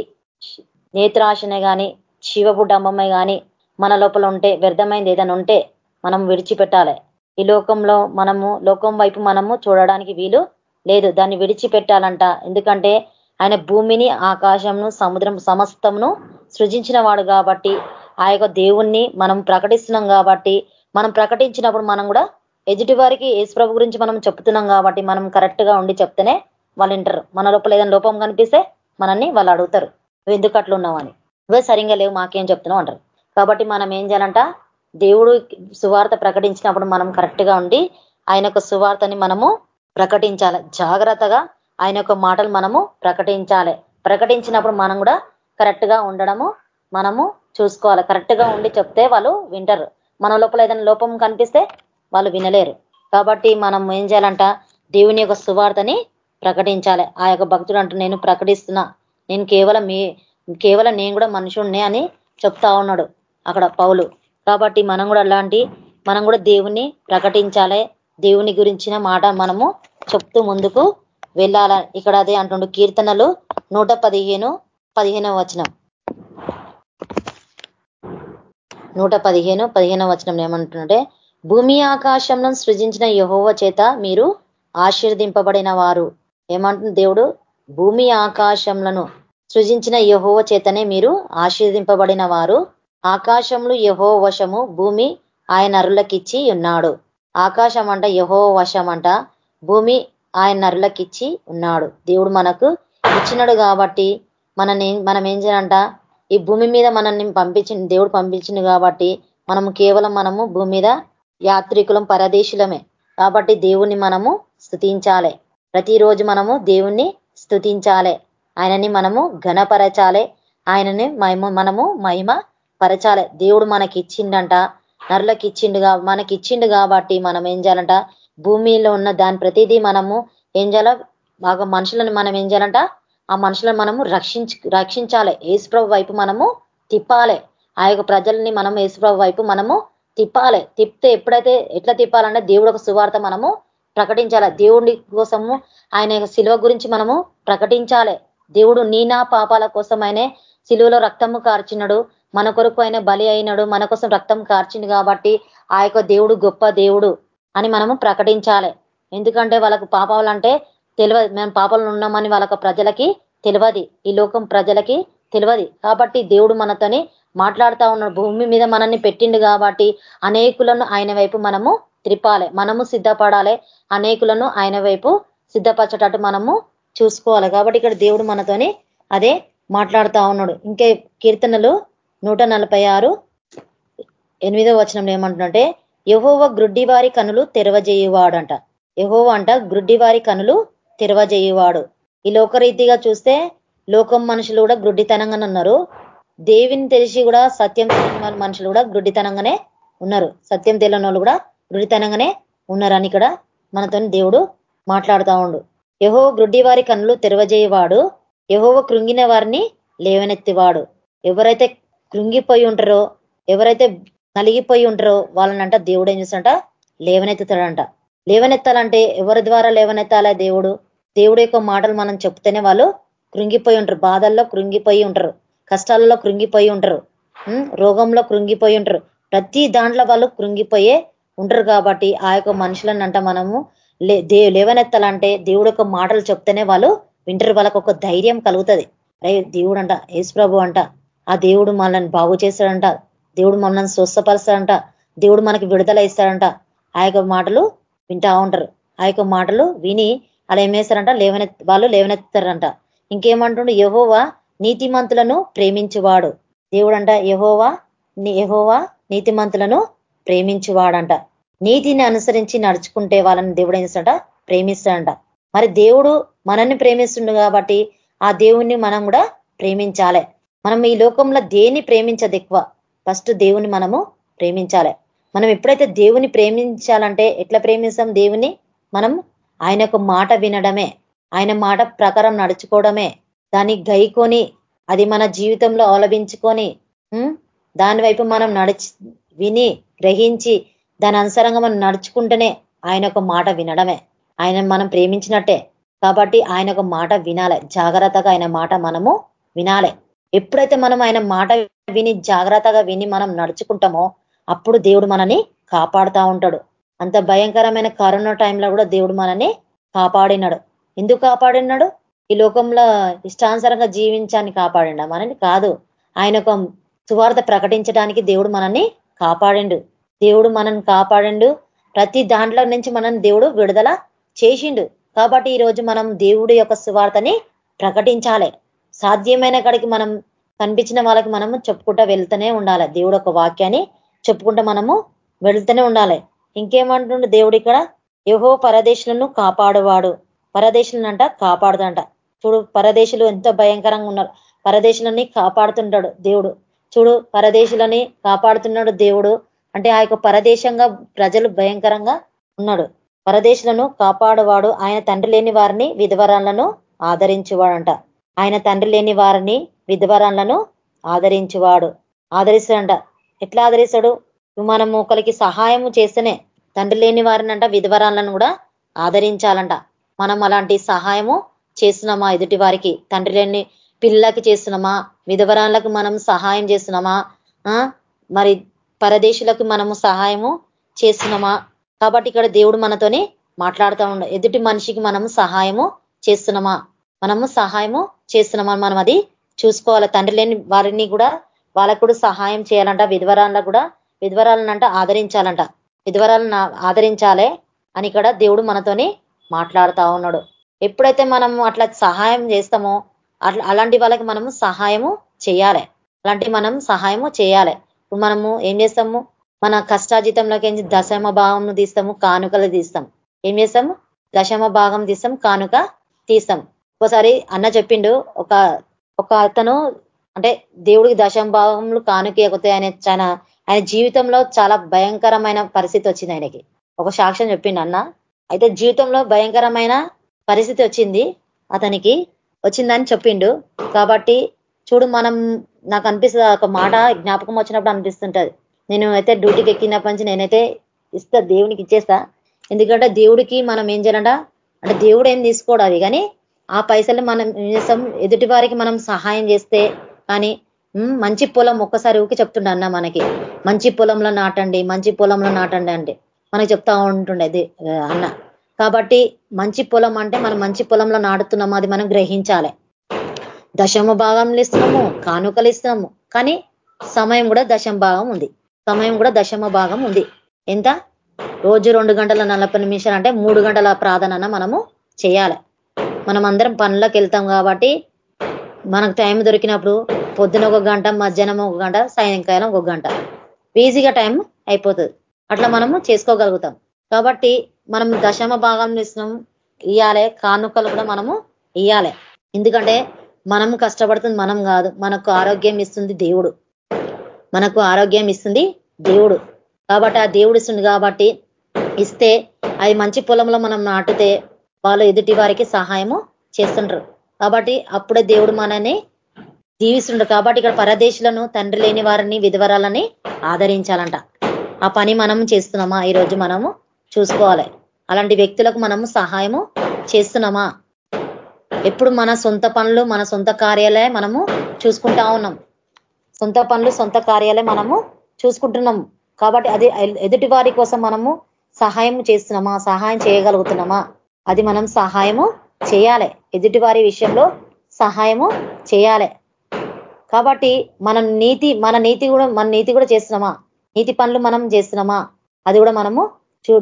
నేత్రాశనే కానీ శివబుడ్డంబమే కానీ మన లోపల ఉంటే వ్యర్థమైంది ఏదైనా ఉంటే మనం విడిచిపెట్టాలి. ఈ లోకంలో మనము లోకం వైపు మనము చూడడానికి వీలు లేదు. దాన్ని విడిచిపెట్టాలంట. ఎందుకంటే ఆయన భూమిని ఆకాశంను సముద్రం సమస్తమును సృజించిన వాడు కాబట్టి ఆ యొక్క దేవుణ్ణి మనం ప్రకటిస్తున్నాం కాబట్టి మనం ప్రకటించినప్పుడు మనం కూడా ఎదుటి వారికి యేసుప్రభు గురించి మనం చెప్తున్నాం కాబట్టి మనం కరెక్ట్గా ఉండి చెప్తేనే వాళ్ళు వింటారు. మన లోపల ఏదైనా లోపం కనిపిస్తే మనల్ని వాళ్ళు అడుగుతారు. నువ్వు ఎందుకు అట్లా ఉన్నావు ఇవే సరిగ్గా లేవు మాకేం చెప్తున్నావు అంటారు. కాబట్టి మనం ఏం చేయాలంట దేవుడు సువార్త ప్రకటించినప్పుడు మనం కరెక్ట్గా ఉండి ఆయన యొక్క సువార్తని మనము ప్రకటించాలి. జాగ్రత్తగా ఆయన యొక్క మాటలు మనము ప్రకటించాలి. ప్రకటించినప్పుడు మనం కూడా కరెక్ట్గా ఉండడము మనము చూసుకోవాలి. కరెక్ట్గా ఉండి చెప్తే వాళ్ళు వింటారు. మన లోపల ఏదైనా లోపం కనిపిస్తే వాళ్ళు వినలేరు. కాబట్టి మనం ఏం చేయాలంట? దేవుని యొక్క సువార్తని ప్రకటించాలి. ఆ యొక్క భక్తుడు అంటూ నేను ప్రకటిస్తున్నా. నేను కేవలం మీ కేవలం నేను కూడా మనుషుణ్ణే అని చెప్తా ఉన్నాడు అక్కడ పౌలు. కాబట్టి మనం కూడా అలాంటి మనం కూడా దేవుణ్ణి ప్రకటించాలి. దేవుని గురించిన మాట మనము చెప్తూ ముందుకు వెళ్ళాల? ఇక్కడ అదే అంటుండు కీర్తనలు నూట పదిహేను పదిహేనవ వచనం. నూట పదిహేను పదిహేనవ వచనం ఏమంటుంటే భూమి ఆకాశంలో సృజించిన యహోవ చేత మీరు ఆశీర్దింపబడిన వారు. ఏమంటుంది దేవుడు? భూమి ఆకాశంలను సృజించిన యహోవ చేతనే మీరు ఆశీర్దింపబడిన వారు. ఆకాశంలో యహో వశము భూమి ఆయన అరులకిచ్చి ఉన్నాడు. ఆకాశం అంట యహో వశం అంట భూమి ఆయన నరులకిచ్చి ఉన్నాడు. దేవుడు మనకు ఇచ్చినాడు కాబట్టి మనని మనం ఏం చేయాలంట? ఈ భూమి మీద మనల్ని పంపించింది దేవుడు పంపించింది కాబట్టి మనము కేవలం మనము భూమి మీద యాత్రికులం పరదేశులమే. కాబట్టి దేవుణ్ణి మనము స్థుతించాలి ప్రతిరోజు మనము దేవుణ్ణి స్థుతించాలి ఆయనని మనము ఘనపరచాలి. ఆయనని మహిమ మనము మహిమ పరచాలి దేవుడు మనకి ఇచ్చిండంట నరులకు ఇచ్చిండుగా మనకి ఇచ్చిండు కాబట్టి మనం ఏం చేయాలంట? భూమిలో ఉన్న దాని ప్రతిదీ మనము ఏం చేయాల? బాగా మనుషులను మనం ఏం చేయాలంట? ఆ మనుషులను మనము రక్షించ రక్షించాలి. ఏసుప్రభు వైపు మనము తిప్పాలి. ఆ యొక్క ప్రజల్ని మనం ఏసుప్రభు వైపు మనము తిప్పాలి. తిప్పితే ఎప్పుడైతే ఎట్లా తిప్పాలంటే దేవుడు ఒక సువార్త మనము ప్రకటించాలి. దేవుడి కోసము ఆయన శిలువ గురించి మనము ప్రకటించాలి. దేవుడు నీనా పాపాల కోసం ఆయనే శిలువలో రక్తము కార్చినడు. మన కొరకు ఆయన బలి అయినాడు. మన కోసం రక్తం కార్చింది కాబట్టి ఆ యొక్క దేవుడు గొప్ప దేవుడు అని మనము ప్రకటించాలి. ఎందుకంటే వాళ్ళకు పాపాలంటే తెలియదు. మేము పాపంలో ఉన్నామని వాళ్ళకు ప్రజలకి తెలియదు. ఈ లోకం ప్రజలకి తెలియదు. కాబట్టి దేవుడు మనతోని మాట్లాడుతూ ఉన్నాడు. భూమి మీద మనల్ని పెట్టిండు కాబట్టి అనేకులను ఆయన వైపు మనము త్రిపాలి. మనము సిద్ధపడాలి. అనేకులను ఆయన వైపు సిద్ధపరచేటట్టు మనము చూసుకోవాలి. కాబట్టి ఇక్కడ దేవుడు మనతోని అదే మాట్లాడుతూ ఉన్నాడు. ఇంకే కీర్తనలు నూట నలభై ఆరు ఎనిమిదో వచనం ఏమంటుంటే యహోవ గ్రుడ్డివారి కనులు తెరవజేయువాడంట. యహోవ అంట గ్రుడ్డివారి కనులు తెరవజేయువాడు. ఈ లోకరీతిగా చూస్తే లోకం మనుషులు కూడా గ్రుడ్డితనంగానే ఉన్నారు. దేవిని తెలిసి కూడా సత్యం తెలియని మనుషులు కూడా గ్రుడ్డితనంగానే ఉన్నారు. సత్యం తెలియని వాళ్ళు కూడా గ్రుడితనంగానే ఉన్నారని ఇక్కడ మనతో దేవుడు మాట్లాడుతూ ఉండు. యహో గ్రుడ్డివారి కన్నులు తెరవజేయవాడు. యహోవ కృంగిన వారిని లేవనెత్తివాడు. ఎవరైతే కృంగిపోయి ఉంటారో ఎవరైతే నలిగిపోయి ఉంటారో వాళ్ళనంట దేవుడు ఏం చేస్తాడంట? లేవనెత్తుతాడంట. లేవనెత్తాలంటే ఎవరి ద్వారా లేవనెత్తాలా దేవుడు? దేవుడు యొక్క మాటలు మనం చెప్తేనే వాళ్ళు కృంగిపోయి ఉంటారు. బాధల్లో కృంగిపోయి ఉంటారు. కష్టాలలో కృంగిపోయి ఉంటారు. రోగంలో కృంగిపోయి ఉంటారు. ప్రతి దాంట్లో వాళ్ళు కృంగిపోయే ఉంటారు కాబట్టి ఆ యొక్క మనుషులనంట మనము లే లేవనెత్తాలంటే దేవుడు యొక్క మాటలు చెప్తేనే వాళ్ళు వింటారు. వాళ్ళకు ఒక ధైర్యం కలుగుతుంది. రే దేవుడు అంట ప్రభు అంట ఆ దేవుడు మనల్ని బాగు చేస్తాడంట దేవుడు మనల్ని స్వస్థపరుస్తాడంట దేవుడు మనకి విడుదల ఇస్తాడంట. ఆ మాటలు వింటా ఉంటారు. ఆ యొక్క మాటలు విని అలా ఏం చేస్తారంట లేవనెత్ వాళ్ళు లేవనెత్తారంట ఇంకేమంటుండు? యహోవా నీతిమంతులను ప్రేమించువాడు. దేవుడంట యహోవా యహోవా నీతిమంతులను ప్రేమించువాడంట. నీతిని అనుసరించి నడుచుకుంటే వాళ్ళని దేవుడు ఏం ప్రేమిస్తాడంట. మరి దేవుడు మనల్ని ప్రేమిస్తుండు కాబట్టి ఆ దేవుణ్ణి మనం కూడా ప్రేమించాలి. మనం ఈ లోకంలో దేన్ని ప్రేమించదు ఎక్కువ? ఫస్ట్ దేవుని మనము ప్రేమించాలి. మనం ఎప్పుడైతే దేవుని ప్రేమించాలంటే ఎట్లా ప్రేమిస్తాం? దేవుని మనం ఆయన మాట వినడమే ఆయన మాట ప్రకారం నడుచుకోవడమే. దాన్ని గైకొని అది మన జీవితంలో అవలంబించుకొని దాని వైపు మనం నడిచి విని గ్రహించి దాని అనుసారంగా మనం నడుచుకుంటేనే ఆయన మాట వినడమే. ఆయన మనం ప్రేమించినట్టే. కాబట్టి ఆయన మాట వినాలి. జాగ్రత్తగా ఆయన మాట మనము వినాలి. ఎప్పుడైతే మనం ఆయన మాట విని జాగ్రత్తగా విని మనం నడుచుకుంటామో అప్పుడు దేవుడు మనని కాపాడుతూ ఉంటాడు. అంత భయంకరమైన కరోనా టైంలో కూడా దేవుడు మనని కాపాడినాడు. ఎందుకు కాపాడినాడు? ఈ లోకంలో ఇష్టానుసారంగా జీవించాన్ని కాపాడిండ? మనని కాదు. ఆయన ఒక సువార్త ప్రకటించడానికి దేవుడు మనల్ని కాపాడిండు. దేవుడు మనల్ని కాపాడిండు. ప్రతి దాంట్లో నుంచి మనం దేవుడు విడుదల చేసిండు. కాబట్టి ఈరోజు మనం దేవుడి యొక్క సువార్తని ప్రకటించాలి. సాధ్యమైన కాడికి మనం కనిపించిన వాళ్ళకి మనము చెప్పుకుంటూ వెళ్తూనే ఉండాలి. దేవుడు ఒక వాక్యాన్ని చెప్పుకుంటూ మనము వెళ్తూనే ఉండాలి. ఇంకేమంటుండు దేవుడు ఇక్కడ? యహో పరదేశులను కాపాడువాడు. పరదేశులనంట కాపాడుదంట చూడు పరదేశులు ఎంతో భయంకరంగా ఉన్నారు. పరదేశులని కాపాడుతుంటాడు దేవుడు. చూడు పరదేశులని కాపాడుతున్నాడు దేవుడు. అంటే ఆ యొక్క పరదేశంగా ప్రజలు భయంకరంగా ఉన్నాడు. పరదేశులను కాపాడువాడు ఆయన తండ్రి లేని వారిని విధవరాలను ఆదరించువాడంట. ఆయన తండ్రి లేని వారిని విధవరాలను ఆదరించువాడు. ఆదరిస్తాడంట. ఎట్లా ఆదరిస్తాడు? మనం ఒకరికి సహాయము చేస్తేనే తండ్రి లేని వారినంట విధవరాలను కూడా ఆదరించాలంట. మనం అలాంటి సహాయము చేస్తున్నామా ఎదుటి వారికి? తండ్రి లేని పిల్లలకి చేస్తున్నామా? విధవరాలకు మనం సహాయం చేస్తున్నామా? మరి పరదేశులకు మనము సహాయము చేస్తున్నామా? కాబట్టి ఇక్కడ దేవుడు మనతోని మాట్లాడుతూ ఉండ. ఎదుటి మనిషికి మనము సహాయము చేస్తున్నామా? మనము సహాయము చేస్తున్నామా? మనం అది చూసుకోవాలి. తండ్రి లేని వారిని కూడా వాళ్ళకు కూడా సహాయం చేయాలంట. విధవరాళ్ళకు కూడా విధవరాలనంట ఆదరించాలంట. విధవరాలను ఆదరించాలి అని ఇక్కడ దేవుడు మనతోని మాట్లాడుతా ఉన్నాడు. ఎప్పుడైతే మనము అట్లా సహాయం చేస్తామో అట్లా అలాంటి వాళ్ళకి మనము సహాయము చేయాలి. అలాంటి మనం సహాయము చేయాలి. ఇప్పుడు మనము ఏం చేస్తాము? మన కష్టాజితంలోకి ఏం దశమ భావం తీస్తాము కానుకలు తీస్తాం ఏం చేస్తాము? దశమ భాగం తీస్తాం కానుక తీస్తాం ఒకసారి అన్న చెప్పిండు ఒక ఒక అతను అంటే దేవుడికి దశమ భాగంలో కానుక ఆయన చాలా ఆయన జీవితంలో చాలా భయంకరమైన పరిస్థితి వచ్చింది ఆయనకి. ఒక సాక్ష్యం చెప్పిండు అన్న. అయితే జీవితంలో భయంకరమైన పరిస్థితి వచ్చింది. అతనికి వచ్చిందని చెప్పిండు. కాబట్టి చూడు మనం నాకు అనిపిస్తుంది ఒక మాట జ్ఞాపకం వచ్చినప్పుడు అనిపిస్తుంటది. నేను అయితే డ్యూటీకి ఎక్కినప్పటి నుంచి నేనైతే ఇస్తా దేవునికి ఇచ్చేస్తా. ఎందుకంటే దేవుడికి మనం ఏం చేయాలంట? అంటే దేవుడు ఏం తీసుకోడు అది. కానీ ఆ పైసలు మనం ఏం చేస్తాం? ఎదుటి వారికి మనం సహాయం చేస్తే కానీ మంచి పొలం ఒక్కసారి ఊకి చెప్తుండే అన్న మనకి. మంచి పొలంలో నాటండి మంచి పొలంలో నాటండి అంటే మనకి చెప్తా ఉంటుండేది అన్న. కాబట్టి మంచి పొలం అంటే మనం మంచి పొలంలో నాటుతున్నాము అది మనం గ్రహించాలి. దశమ భాగంలో ఇస్తున్నాము కానుకలు ఇస్తున్నాము. కానీ సమయం కూడా దశమ భాగం ఉంది. సమయం కూడా దశమ భాగం ఉంది. ఎంత? రోజు రెండు గంటల నలభై నిమిషాలు అంటే మూడు గంటల ప్రార్థన మనము చేయాలి. మనం అందరం పనులకు వెళ్తాం కాబట్టి మనకు టైం దొరికినప్పుడు పొద్దున ఒక గంట మధ్యాహ్నం ఒక గంట సాయంకాలం ఒక గంట. ఈజీగా టైం అయిపోతుంది. అట్లా మనము చేసుకోగలుగుతాం. కాబట్టి మనం దశమ భాగం ఇస్తున్నాం ఇయ్యాలే కానుకలు కూడా మనము ఇయ్యాలే. ఎందుకంటే మనం కష్టపడుతుంది మనం కాదు మనకు ఆరోగ్యం ఇస్తుంది దేవుడు. మనకు ఆరోగ్యం ఇస్తుంది దేవుడు. కాబట్టి ఆ దేవుడు ఇస్తుంది కాబట్టి ఇస్తే అది మంచి పొలంలో మనం నాటితే వాళ్ళు ఎదుటి వారికి సహాయము చేస్తుంటారు కాబట్టి అప్పుడే దేవుడు మనని జీవిస్తుండ్రు కాబట్టి ఇక్కడ పరదేశులను తండ్రి లేని వారిని విధవరాలని ఆదరించాలంట. ఆ పని మనం చేస్తున్నామా? ఈరోజు మనము చూసుకోవాలి. అలాంటి వ్యక్తులకు మనము సహాయము చేస్తున్నామా? ఎప్పుడు మన సొంత పనులు మన సొంత కార్యాలయ మనము చూసుకుంటా ఉన్నాం. సొంత పనులు సొంత కార్యాలయ మనము చూసుకుంటున్నాం. కాబట్టి అది ఎదుటి వారి కోసం మనము సహాయం చేస్తున్నామా? సహాయం చేయగలుగుతున్నామా? అది మనం సహాయము చేయాలి. ఎదుటి వారి విషయంలో సహాయము చేయాలి. కాబట్టి మనం నీతి మన నీతి కూడా మన నీతి కూడా చేస్తున్నామా? నీతి పనులు మనం చేస్తున్నామా? అది కూడా మనము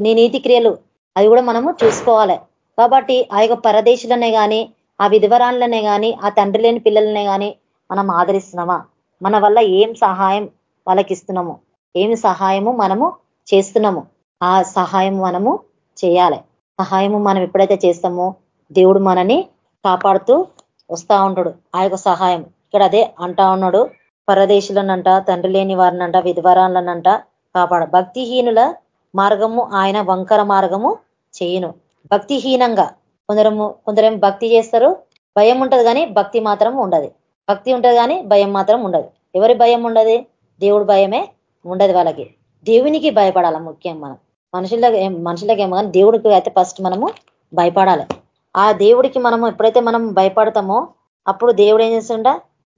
నీ నీతి క్రియలు అది కూడా మనము చూసుకోవాలి. కాబట్టి ఆ యొక్క పరదేశులనే కానీ ఆ విధవరాలనే కానీ ఆ తండ్రి లేని పిల్లలనే కానీ మనం ఆదరిస్తున్నామా? మన వల్ల ఏం సహాయం వాళ్ళకి ఇస్తున్నాము ఏం సహాయము మనము చేస్తున్నాము? ఆ సహాయం మనము చేయాలి. సహాయము మనం ఎప్పుడైతే చేస్తామో దేవుడు మనని కాపాడుతూ వస్తూ ఉంటాడు. ఆ యొక్క సహాయం ఇక్కడ అదే అంటా ఉన్నాడు. పరదేశులనంట తండ్రి లేని వారినంట విధ్వరాలనంట కాపాడు. భక్తిహీనుల మార్గము ఆయన వంకర మార్గము చేయను. భక్తిహీనంగా కొందరము కొందరేం భక్తి చేస్తారు? భయం ఉంటది కానీ భక్తి మాత్రం ఉండదు. భక్తి ఉంటది కానీ భయం మాత్రం ఉండదు. ఎవరి భయం ఉండదు? దేవుడు భయమే ఉండదు వాళ్ళకి. దేవునికి భయపడాలి ముఖ్యం మనం. మనుషుల మనుషులకేమో కానీ దేవుడికి అయితే ఫస్ట్ మనము భయపడాలి. ఆ దేవుడికి మనము ఎప్పుడైతే మనం భయపడతామో అప్పుడు దేవుడు ఏం చేస్తుండ?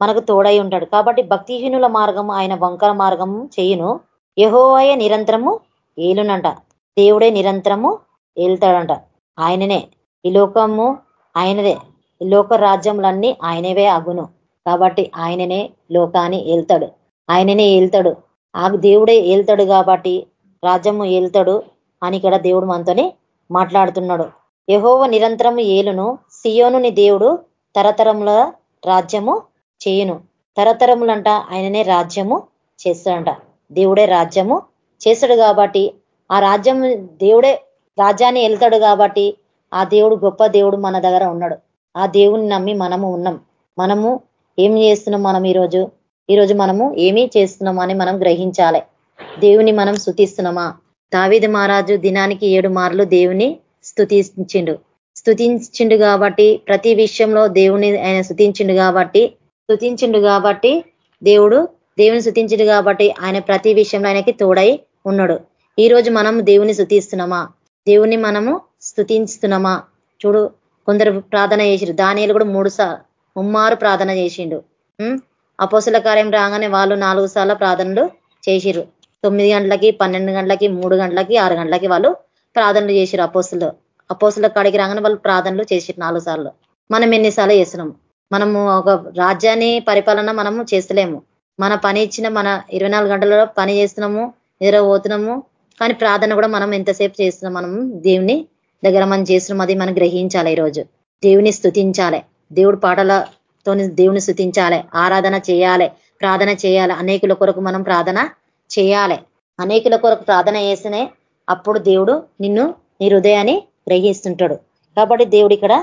మనకు తోడై ఉంటాడు. కాబట్టి భక్తిహీనుల మార్గము ఆయన వంకర మార్గము చేయును. యహోవయ నిరంతరము ఏలునంట. దేవుడే నిరంతరము ఏలుతాడంట. ఆయననే. ఈ లోకము ఆయనదే. ఈ లోక రాజ్యములన్నీ ఆయనవే అగును. కాబట్టి ఆయననే లోకాన్ని ఏల్తాడు. ఆయననే ఏల్తాడు. ఆ దేవుడే ఏల్తాడు కాబట్టి రాజ్యము ఏల్తాడు అని ఇక్కడ దేవుడు మనతోని మాట్లాడుతున్నాడు. యహోవ నిరంతరము ఏలును. సియోనుని దేవుడు తరతరముల రాజ్యము చేయను. తరతరములంట ఆయననే రాజ్యము చేస్తాడంట. దేవుడే రాజ్యము చేస్తాడు కాబట్టి ఆ రాజ్యం దేవుడే రాజ్యాన్ని వెళ్తాడు కాబట్టి ఆ దేవుడు గొప్ప దేవుడు మన దగ్గర ఉన్నాడు. ఆ దేవుని నమ్మి మనము ఉన్నాం. మనము ఏం చేస్తున్నాం మనం ఈరోజు? ఈరోజు మనము ఏమీ చేస్తున్నామా అని మనం గ్రహించాలి. దేవుని మనం స్థుతిస్తున్నామా దావిది మహారాజు దినానికి ఏడు మార్లు దేవుని స్థుతించిండు స్థుతించిండు కాబట్టి ప్రతి విషయంలో దేవుని ఆయన స్థుతించిండు కాబట్టి స్థుతించిండు కాబట్టి దేవుడు దేవుని స్థుతించిండు కాబట్టి ఆయన ప్రతి విషయంలో ఆయనకి తోడై ఉన్నాడు. ఈ రోజు మనం దేవుని స్థుతిస్తున్నామా దేవుని మనము స్థుతిస్తున్నామా చూడు కొందరు ప్రార్థన చేసిరు దానిలు కూడా మూడు ముమ్మారు ప్రార్థన చేసిండు. అపోసుల కార్యం రాగానే వాళ్ళు నాలుగు సార్లు ప్రార్థనలు చేసిరు తొమ్మిది గంటలకి పన్నెండు గంటలకి మూడు గంటలకి ఆరు గంటలకి వాళ్ళు ప్రార్థనలు చేసిరు అపోసలు అపోసుల కాడికి రాగానే వాళ్ళు ప్రార్థనలు చేసిరు నాలుగు సార్లు. మనం ఎన్నిసార్లు చేస్తున్నాం? మనము ఒక రాజ్యాన్ని పరిపాలన మనము చేస్తలేము. మన పని ఇచ్చిన మన ఇరవై గంటలలో పని చేస్తున్నాము నిద్రపోతున్నాము కానీ ప్రార్థన కూడా మనం ఎంతసేపు చేస్తున్నాం మనం దేవుని దగ్గర మనం చేస్తున్నాం అది మనం గ్రహించాలి ఈరోజు. దేవుని స్థుతించాలి దేవుడు పాటలతో దేవుని స్థుతించాలి ఆరాధన చేయాలి ప్రార్థన చేయాలి. అనేకుల కొరకు మనం ప్రార్థన చేయాలి. అనేకుల కొరకు ప్రార్థన చేస్తేనే అప్పుడు దేవుడు నిన్ను నీ హృదయాన్ని గ్రహిస్తుంటాడు. కాబట్టి దేవుడు ఇక్కడ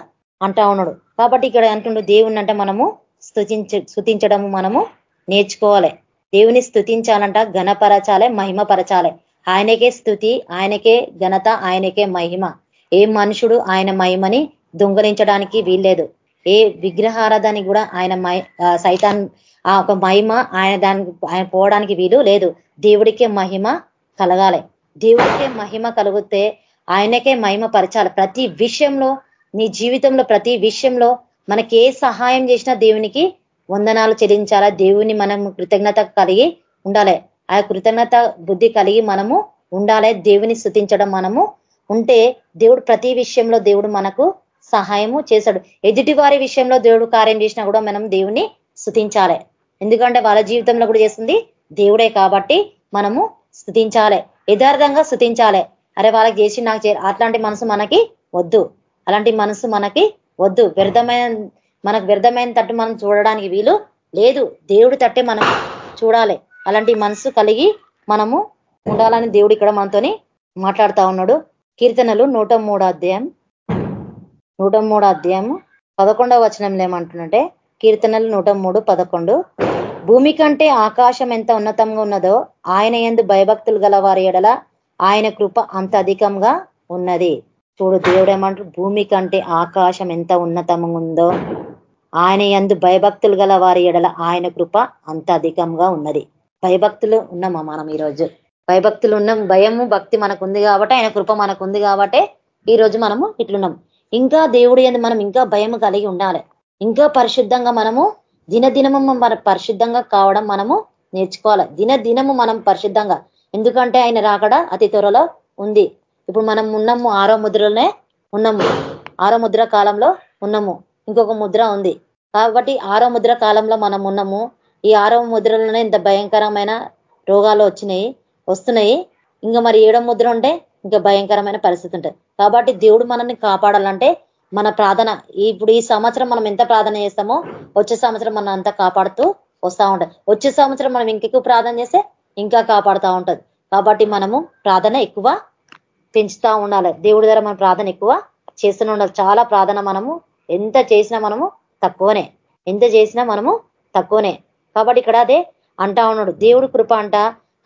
అంటా ఉన్నాడు. కాబట్టి ఇక్కడ అంటుండు దేవుని అంటే మనము స్థుతించ స్థుతించడము మనము నేర్చుకోవాలి. దేవుని స్థుతించాలంట ఘనపరచాలే మహిమపరచాలే. ఆయనకే స్థుతి ఆయనకే ఘనత ఆయనకే మహిమ. ఏ మనుషుడు ఆయన మహిమని దొంగలించడానికి వీల్లేదు. ఏ విగ్రహారాధని కూడా ఆయన సైతాన్ ఆ ఒక మహిమ ఆయన దానికి ఆయన పోవడానికి వీలు లేదు. దేవుడికే మహిమ కలగాలి. దేవుడికే మహిమ కలిగితే ఆయనకే మహిమ పరచాలి ప్రతి విషయంలో నీ జీవితంలో ప్రతి విషయంలో మనకి ఏ సహాయం చేసినా దేవునికి వందనాలు చెల్లించాలా? దేవుని మనం కృతజ్ఞత కలిగి ఉండాలి. ఆ కృతజ్ఞత బుద్ధి కలిగి మనము ఉండాలి. దేవుని స్థుతించడం మనము ఉంటే దేవుడు ప్రతి విషయంలో దేవుడు మనకు సహాయము చేశాడు ఎదుటి వారి విషయంలో దేవుడు కార్యం చేసినా కూడా మనం దేవుని స్థుతించాలి. ఎందుకంటే వాళ్ళ జీవితంలో కూడా చేస్తుంది దేవుడే కాబట్టి మనము స్థుతించాలి. యథార్థంగా స్థుతించాలి. అరే వాళ్ళకి చేసి నాకు అట్లాంటి మనసు మనకి వద్దు. అలాంటి మనసు మనకి వద్దు. వ్యర్థమైన మనకు వ్యర్థమైన తట్టు మనం చూడడానికి వీలు లేదు. దేవుడి తట్టే మనం చూడాలి. అలాంటి మనసు కలిగి మనము ఉండాలని దేవుడు ఇక్కడ మనతోని మాట్లాడుతా ఉన్నాడు. కీర్తనలు నూట అధ్యాయం నూట అధ్యాయం పదకొండవ వచనంలో ఏమంటున్నట్టే కీర్తనలు నూట మూడు పదకొండు. భూమి కంటే ఆకాశం ఎంత ఉన్నతంగా ఉన్నదో ఆయన ఎందు భయభక్తులు గల వారి ఎడల ఆయన కృప అంత అధికంగా ఉన్నది. చూడు దేవుడు ఏమంటారు భూమి కంటే ఆకాశం ఎంత ఉన్నతంగా ఉందో ఆయన ఎందు భయభక్తులు గల వారి ఎడల ఆయన కృప అంత అధికంగా ఉన్నది. భయభక్తులు ఉన్నామా మనం ఈరోజు? భయభక్తులు ఉన్నాం భయము భక్తి మనకు ఉంది కాబట్టి ఆయన కృప మనకు ఉంది కాబట్టి ఈ రోజు మనము ఇట్లున్నాం. ఇంకా దేవుడు ఎందు మనం ఇంకా భయం కలిగి ఉండాలి. ఇంకా పరిశుద్ధంగా మనము దినదినము మన పరిశుద్ధంగా కావడం మనము నేర్చుకోవాలి. దినదినము మనం పరిశుద్ధంగా. ఎందుకంటే ఆయన రాకడ అతి త్వరలో ఉంది. ఇప్పుడు మనం ఉన్నాము ఆరో ముద్రలోనే ఉన్నాము. ఆరో ముద్ర కాలంలో ఉన్నాము. ఇంకొక ముద్ర ఉంది. కాబట్టి ఆరో ముద్ర కాలంలో మనం ఉన్నాము. ఈ ఆరో ముద్రలోనే ఇంత భయంకరమైన రోగాలు వచ్చినాయి వస్తున్నాయి. ఇంకా మరి ఏడో ముద్ర ఉంటే ఇంకా భయంకరమైన పరిస్థితి ఉంటుంది. కాబట్టి దేవుడు మనల్ని కాపాడాలంటే మన ప్రార్థన ఇప్పుడు ఈ సంవత్సరం మనం ఎంత ప్రార్థన చేస్తామో వచ్చే సంవత్సరం మనం అంతా కాపాడుతూ వస్తూ ఉంటుంది. వచ్చే సంవత్సరం మనం ఇంకెక్కువ ప్రార్థన చేస్తే ఇంకా కాపాడుతూ ఉంటుంది. కాబట్టి మనము ప్రార్థన ఎక్కువ పెంచుతా ఉండాలి. దేవుడి ద్వారా మన ప్రార్థన ఎక్కువ చేస్తూనే ఉండాలి. చాలా ప్రార్థన మనము ఎంత చేసినా మనము తక్కువనే. ఎంత చేసినా మనము తక్కువనే. కాబట్టి ఇక్కడ అదే అంటా ఉన్నాడు. దేవుడు కృప అంట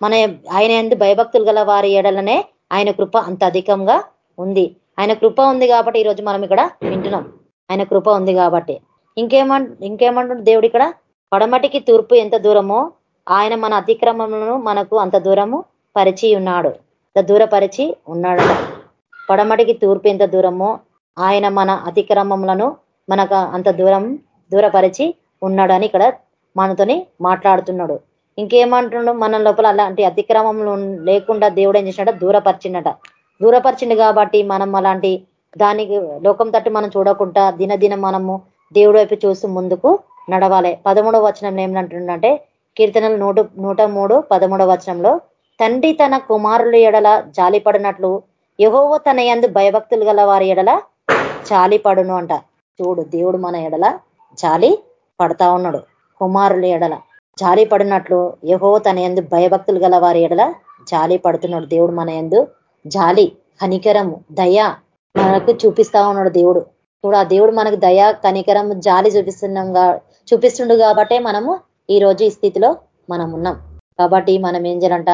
మన ఆయన ఎందు భయభక్తులు గల వారి ఏడలనే ఆయన కృప అంత అధికంగా ఉంది. ఆయన కృప ఉంది కాబట్టి ఈరోజు మనం ఇక్కడ వింటున్నాం. ఆయన కృప ఉంది కాబట్టి. ఇంకేమంట ఇంకేమంటుండు దేవుడు ఇక్కడ? పడమటికి తూర్పు ఎంత దూరమో ఆయన మన అతిక్రమములను మనకు అంత దూరము పరిచి ఉన్నాడు. దూరపరిచి ఉన్నాడట. పడమటికి తూర్పు ఎంత దూరమో ఆయన మన అతిక్రమములను మనకు అంత దూరం దూరపరిచి ఉన్నాడని ఇక్కడ మనతోని మాట్లాడుతున్నాడు. ఇంకేమంటున్నాడు మన లోపల అలాంటి అతిక్రమములు లేకుండా దేవుడు ఏం చేసినట? దూరపరిచిండట. దూరపరిచిండు కాబట్టి మనం అలాంటి దానికి లోకం తట్టు మనం చూడకుండా దినదినం మనము దేవుడు వైపు చూస్తూ ముందుకు నడవాలి. పదమూడవ వచనంలో ఏమంటుండంటే కీర్తనలు నూట నూట మూడు పదమూడవ వచనంలో తండ్రి తన కుమారుల ఎడల జాలిపడినట్లు యహోవ తన ఎందు భయభక్తులు గల వారి ఎడల జాలిపడును అంట. చూడు దేవుడు మన ఎడల జాలి పడతా ఉన్నాడు. కుమారుల ఎడల జాలి పడినట్లు యహో తన ఎందు భయభక్తులు గల వారి ఎడల జాలి పడుతున్నాడు దేవుడు మన ఎందు జాలి కనికరము దయ మనకు చూపిస్తా ఉన్నాడు దేవుడు. చూడు ఆ దేవుడు మనకు దయ కనికరం జాలి చూపిస్తున్నాం చూపిస్తుండు కాబట్టే మనము ఈ రోజు ఈ స్థితిలో మనం ఉన్నాం కాబట్టి మనం ఏం చేయాలంట?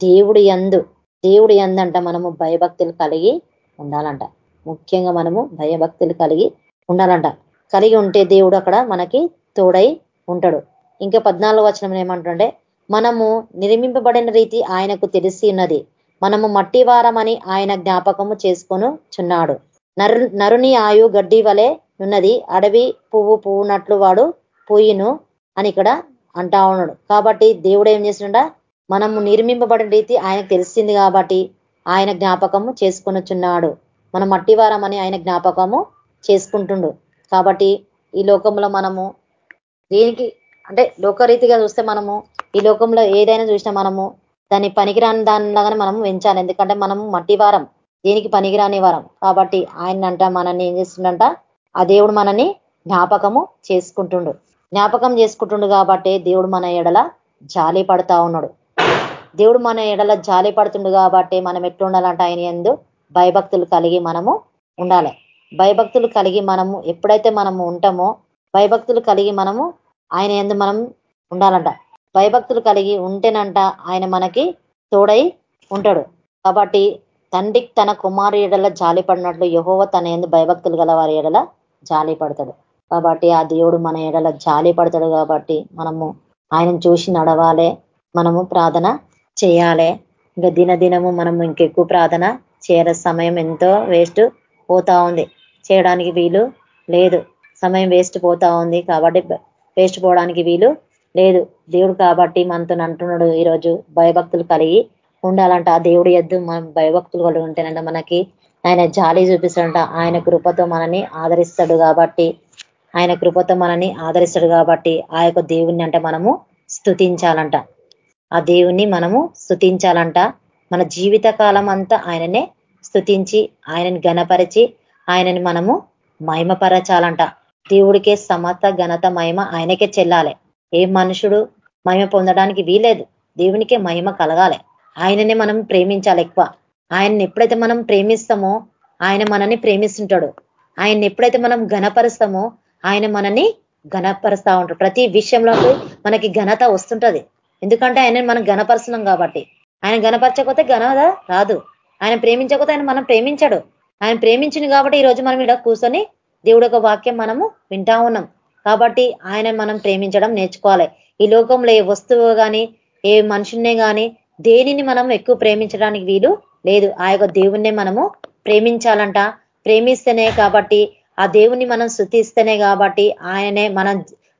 దేవుడి ఎందు దేవుడి ఎందంట మనము భయభక్తులు కలిగి ఉండాలంట. ముఖ్యంగా మనము భయభక్తులు కలిగి ఉండాలంట. కలిగి ఉంటే దేవుడు అక్కడ మనకి తోడై ఉంటాడు. ఇంకా పద్నాలుగు వచనం ఏమంటుంటే మనము నిర్మింపబడిన రీతి ఆయనకు తెలిసి ఉన్నది. మనము మట్టి వారమని ఆయన జ్ఞాపకము చేసుకొని చున్నాడు. నరు నరుని ఆయు గడ్డి వలె ఉన్నది అడవి పువ్వు పువ్వునట్లు వాడు పూయిను అని ఇక్కడ అంటా ఉన్నాడు. కాబట్టి దేవుడు ఏం చేసిండ మనము నిర్మింపబడిన రీతి ఆయనకు తెలిసింది కాబట్టి ఆయన జ్ఞాపకము చేసుకొనుచున్నాడు. మన మట్టివారం అని ఆయన జ్ఞాపకము చేసుకుంటుండు. కాబట్టి ఈ లోకంలో మనము దేనికి అంటే లోకరీతిగా చూస్తే మనము ఈ లోకంలో ఏదైనా చూసినా మనము దాన్ని పనికిరాని దానిలాగానే మనం పెంచాలి ఎందుకంటే మనము మట్టి వారం దేనికి పనికిరాని వారం. కాబట్టి ఆయన అంట మనల్ని ఏం చేస్తుండంట? ఆ దేవుడు మనని జ్ఞాపకము చేసుకుంటుండు. జ్ఞాపకం చేసుకుంటుండు కాబట్టి దేవుడు మన ఎడల జాలి పడతా ఉన్నాడు. దేవుడు మన ఎడల జాలి పడుతుండు కాబట్టి మనం ఎట్లుండాలంటే ఆయన ఎందు భయభక్తులు కలిగి మనము ఉండాలి. భయభక్తులు కలిగి మనము ఎప్పుడైతే మనము ఉంటామో భయభక్తులు కలిగి మనము ఆయన ఎందు మనం ఉండాలంట. భయభక్తులు కలిగి ఉంటేనంట ఆయన మనకి తోడై ఉంటాడు. కాబట్టి తండ్రికి తన కుమారు ఎడల జాలి పడినట్లు యహోవ తన ఎందు భయభక్తులు గల వారి ఎడల జాలి పడతాడు. కాబట్టి ఆ దేవుడు మన ఎడల జాలి పడతాడు కాబట్టి మనము ఆయన చూసి నడవాలే. మనము ప్రార్థన చేయాలి. ఇంకా దినదినము మనం ఇంకెక్కువ ప్రార్థన చేయాల. సమయం ఎంతో వేస్ట్ పోతా ఉంది. చేయడానికి వీలు లేదు. సమయం వేస్ట్ పోతా ఉంది కాబట్టి వేస్ట్ పోవడానికి వీలు లేదు. దేవుడు కాబట్టి మనతో అంటున్నాడు ఈరోజు భయభక్తులు కలిగి ఉండాలంట. ఆ దేవుడు ఎద్దు మనం భయభక్తులు కలిగి ఉంటేనంట మనకి. ఆయన జాలి చూపిస్తాడంట. ఆయన కృపతో మనని ఆదరిస్తాడు కాబట్టి ఆయన కృపతో మనని ఆదరిస్తాడు కాబట్టి ఆ యొక్క దేవుణ్ణి అంటే మనము స్థుతించాలంట ఆ దేవుణ్ణి మనము స్థుతించాలంట మన జీవిత కాలం అంతా ఆయననే స్థుతించి ఆయనని గణపరిచి ఆయనని మనము మహిమపరచాలంట. దేవుడికే సమత ఘనత మహిమ ఆయనకే చెల్లాలి. ఏ మనుషుడు మహిమ పొందడానికి వీలేదు దేవునికే మహిమ కలగాలి. ఆయననే మనం ప్రేమించాలి ఎక్కువ. ఆయన్ని ఎప్పుడైతే మనం ప్రేమిస్తామో ఆయన మనని ప్రేమిస్తుంటాడు. ఆయన్ని ఎప్పుడైతే మనం ఘనపరుస్తామో ఆయన మనని ఘనపరుస్తా ఉంటాడు. ప్రతి విషయంలో మనకి ఘనత వస్తుంటది. ఎందుకంటే ఆయన మనం ఘనపరుస్తున్నాం కాబట్టి. ఆయన ఘనపరచకపోతే ఘనద రాదు. ఆయన ప్రేమించకపోతే ఆయన మనం ప్రేమించడు. ఆయన ప్రేమించింది కాబట్టి ఈ రోజు మనం ఇక్కడ కూర్చొని దేవుడు ఒక వాక్యం మనము వింటా ఉన్నాం. కాబట్టి ఆయన మనం ప్రేమించడం నేర్చుకోవాలి. ఈ లోకంలో ఏ వస్తువు కానీ ఏ మనుషున్నే కానీ దేనిని మనం ఎక్కువ ప్రేమించడానికి వీలు లేదు. ఆ యొక్క దేవుణ్ణే మనము ప్రేమించాలంట. ప్రేమిస్తేనే కాబట్టి ఆ దేవుణ్ణి మనం స్థుతిస్తేనే కాబట్టి ఆయనే మన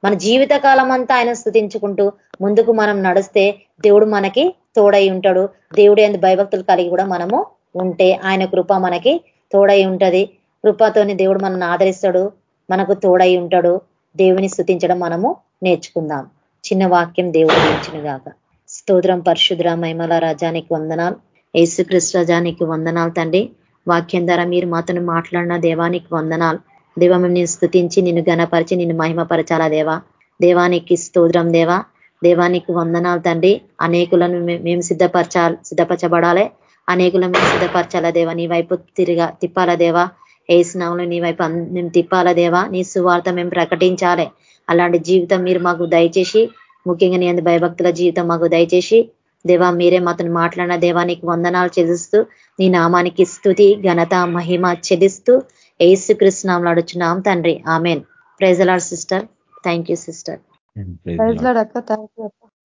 మన జీవిత కాలం అంతా ఆయన స్థుతించుకుంటూ ముందుకు మనం నడిస్తే దేవుడు మనకి తోడై ఉంటాడు. దేవుడు ఎందు భయభక్తులు కలిగి కూడా మనము ఉంటే ఆయన కృప మనకి తోడై ఉంటది. కృపతోని దేవుడు మనల్ని ఆదరిస్తాడు. మనకు తోడై ఉంటాడు. దేవుని స్థుతించడం మనము నేర్చుకుందాం. చిన్న వాక్యం దేవుడు నేర్చిన గాక స్తోత్రం పరిశుద్ర మహిమల రాజానికి వందనాలు. యేసుక్రీస్తు రజానికి వందనాలు తండ్రి. వాక్యం ద్వారా మీరు మాతను మాట్లాడిన దేవానికి వందనాలు. దేవ నేను స్థుతించి నిన్ను గణపరిచి నిన్ను మహిమపరచాలా దేవా? దేవానికి స్తోత్రం దేవా? దేవానికి వందనాలు తండ్రి. అనేకులను మేము సిద్ధపరచాలి సిద్ధపరచబడాలి. అనేకులను మేము సిద్ధపరచాలా దేవా? నీ వైపు తిరిగా తిప్పాలా దేవా? ఏసునాములు నీ వైపు మేము తిప్పాలా దేవా? నీ సువార్త మేము ప్రకటించాలి. అలాంటి జీవితం మీరు మాకు దయచేసి ముఖ్యంగా నీ అందు భయభక్తుల జీవితం మాకు దయచేసి దేవా మీరే మాతను మాట్లాడిన దేవానికి వందనాలు చెల్లిస్తూ నీ నామానికి స్థుతి ఘనత మహిమ చెల్లిస్తూ ఏసు కృష్ణంలో అడుచున్నాం తండ్రి. Amen. Praise Lord sister. Thank sister. You sister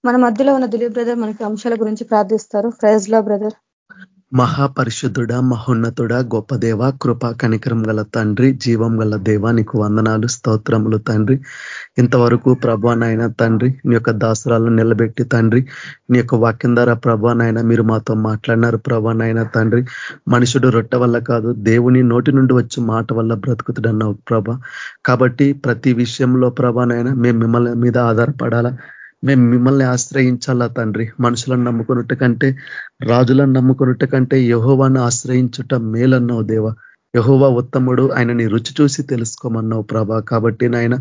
మన మధ్యలో ఉన్న దిలీప్ బ్రదర్ మనకి అంశాల గురించి ప్రార్థిస్తారు. ప్రైజ్లో బ్రదర్. మహాపరిశుద్ధుడ మహోన్నతుడ గొప్ప దేవ కృపా కనికరం గల తండ్రి జీవం గల దేవ నీకు వందనాలు స్తోత్రములు తండ్రి. ఇంతవరకు ప్రభానైనా తండ్రి నీ యొక్క దాసరాలను నిలబెట్టి తండ్రి నీ యొక్క వాక్యం ద్వారా ప్రభానైనా మీరు మాతో మాట్లాడినారు ప్రభానైనా తండ్రి. మనుషుడు రొట్టె వల్ల కాదు దేవుని నోటి నుండి వచ్చి మాట వల్ల బ్రతుకుతుడన్నావు ప్రభ. కాబట్టి ప్రతి విషయంలో ప్రభానైనా మేము మిమ్మల్ని మీద ఆధారపడాలా? మేము మిమ్మల్ని ఆశ్రయించాలా తండ్రి? మనుషులను నమ్ముకున్నట్టు కంటే రాజులను నమ్ముకున్నట్టు కంటే యహోవాను ఆశ్రయించుట మేలన్నావు దేవ. యహోవా ఉత్తముడు ఆయనని రుచి చూసి తెలుసుకోమన్నావు ప్రభా. కాబట్టి నాయన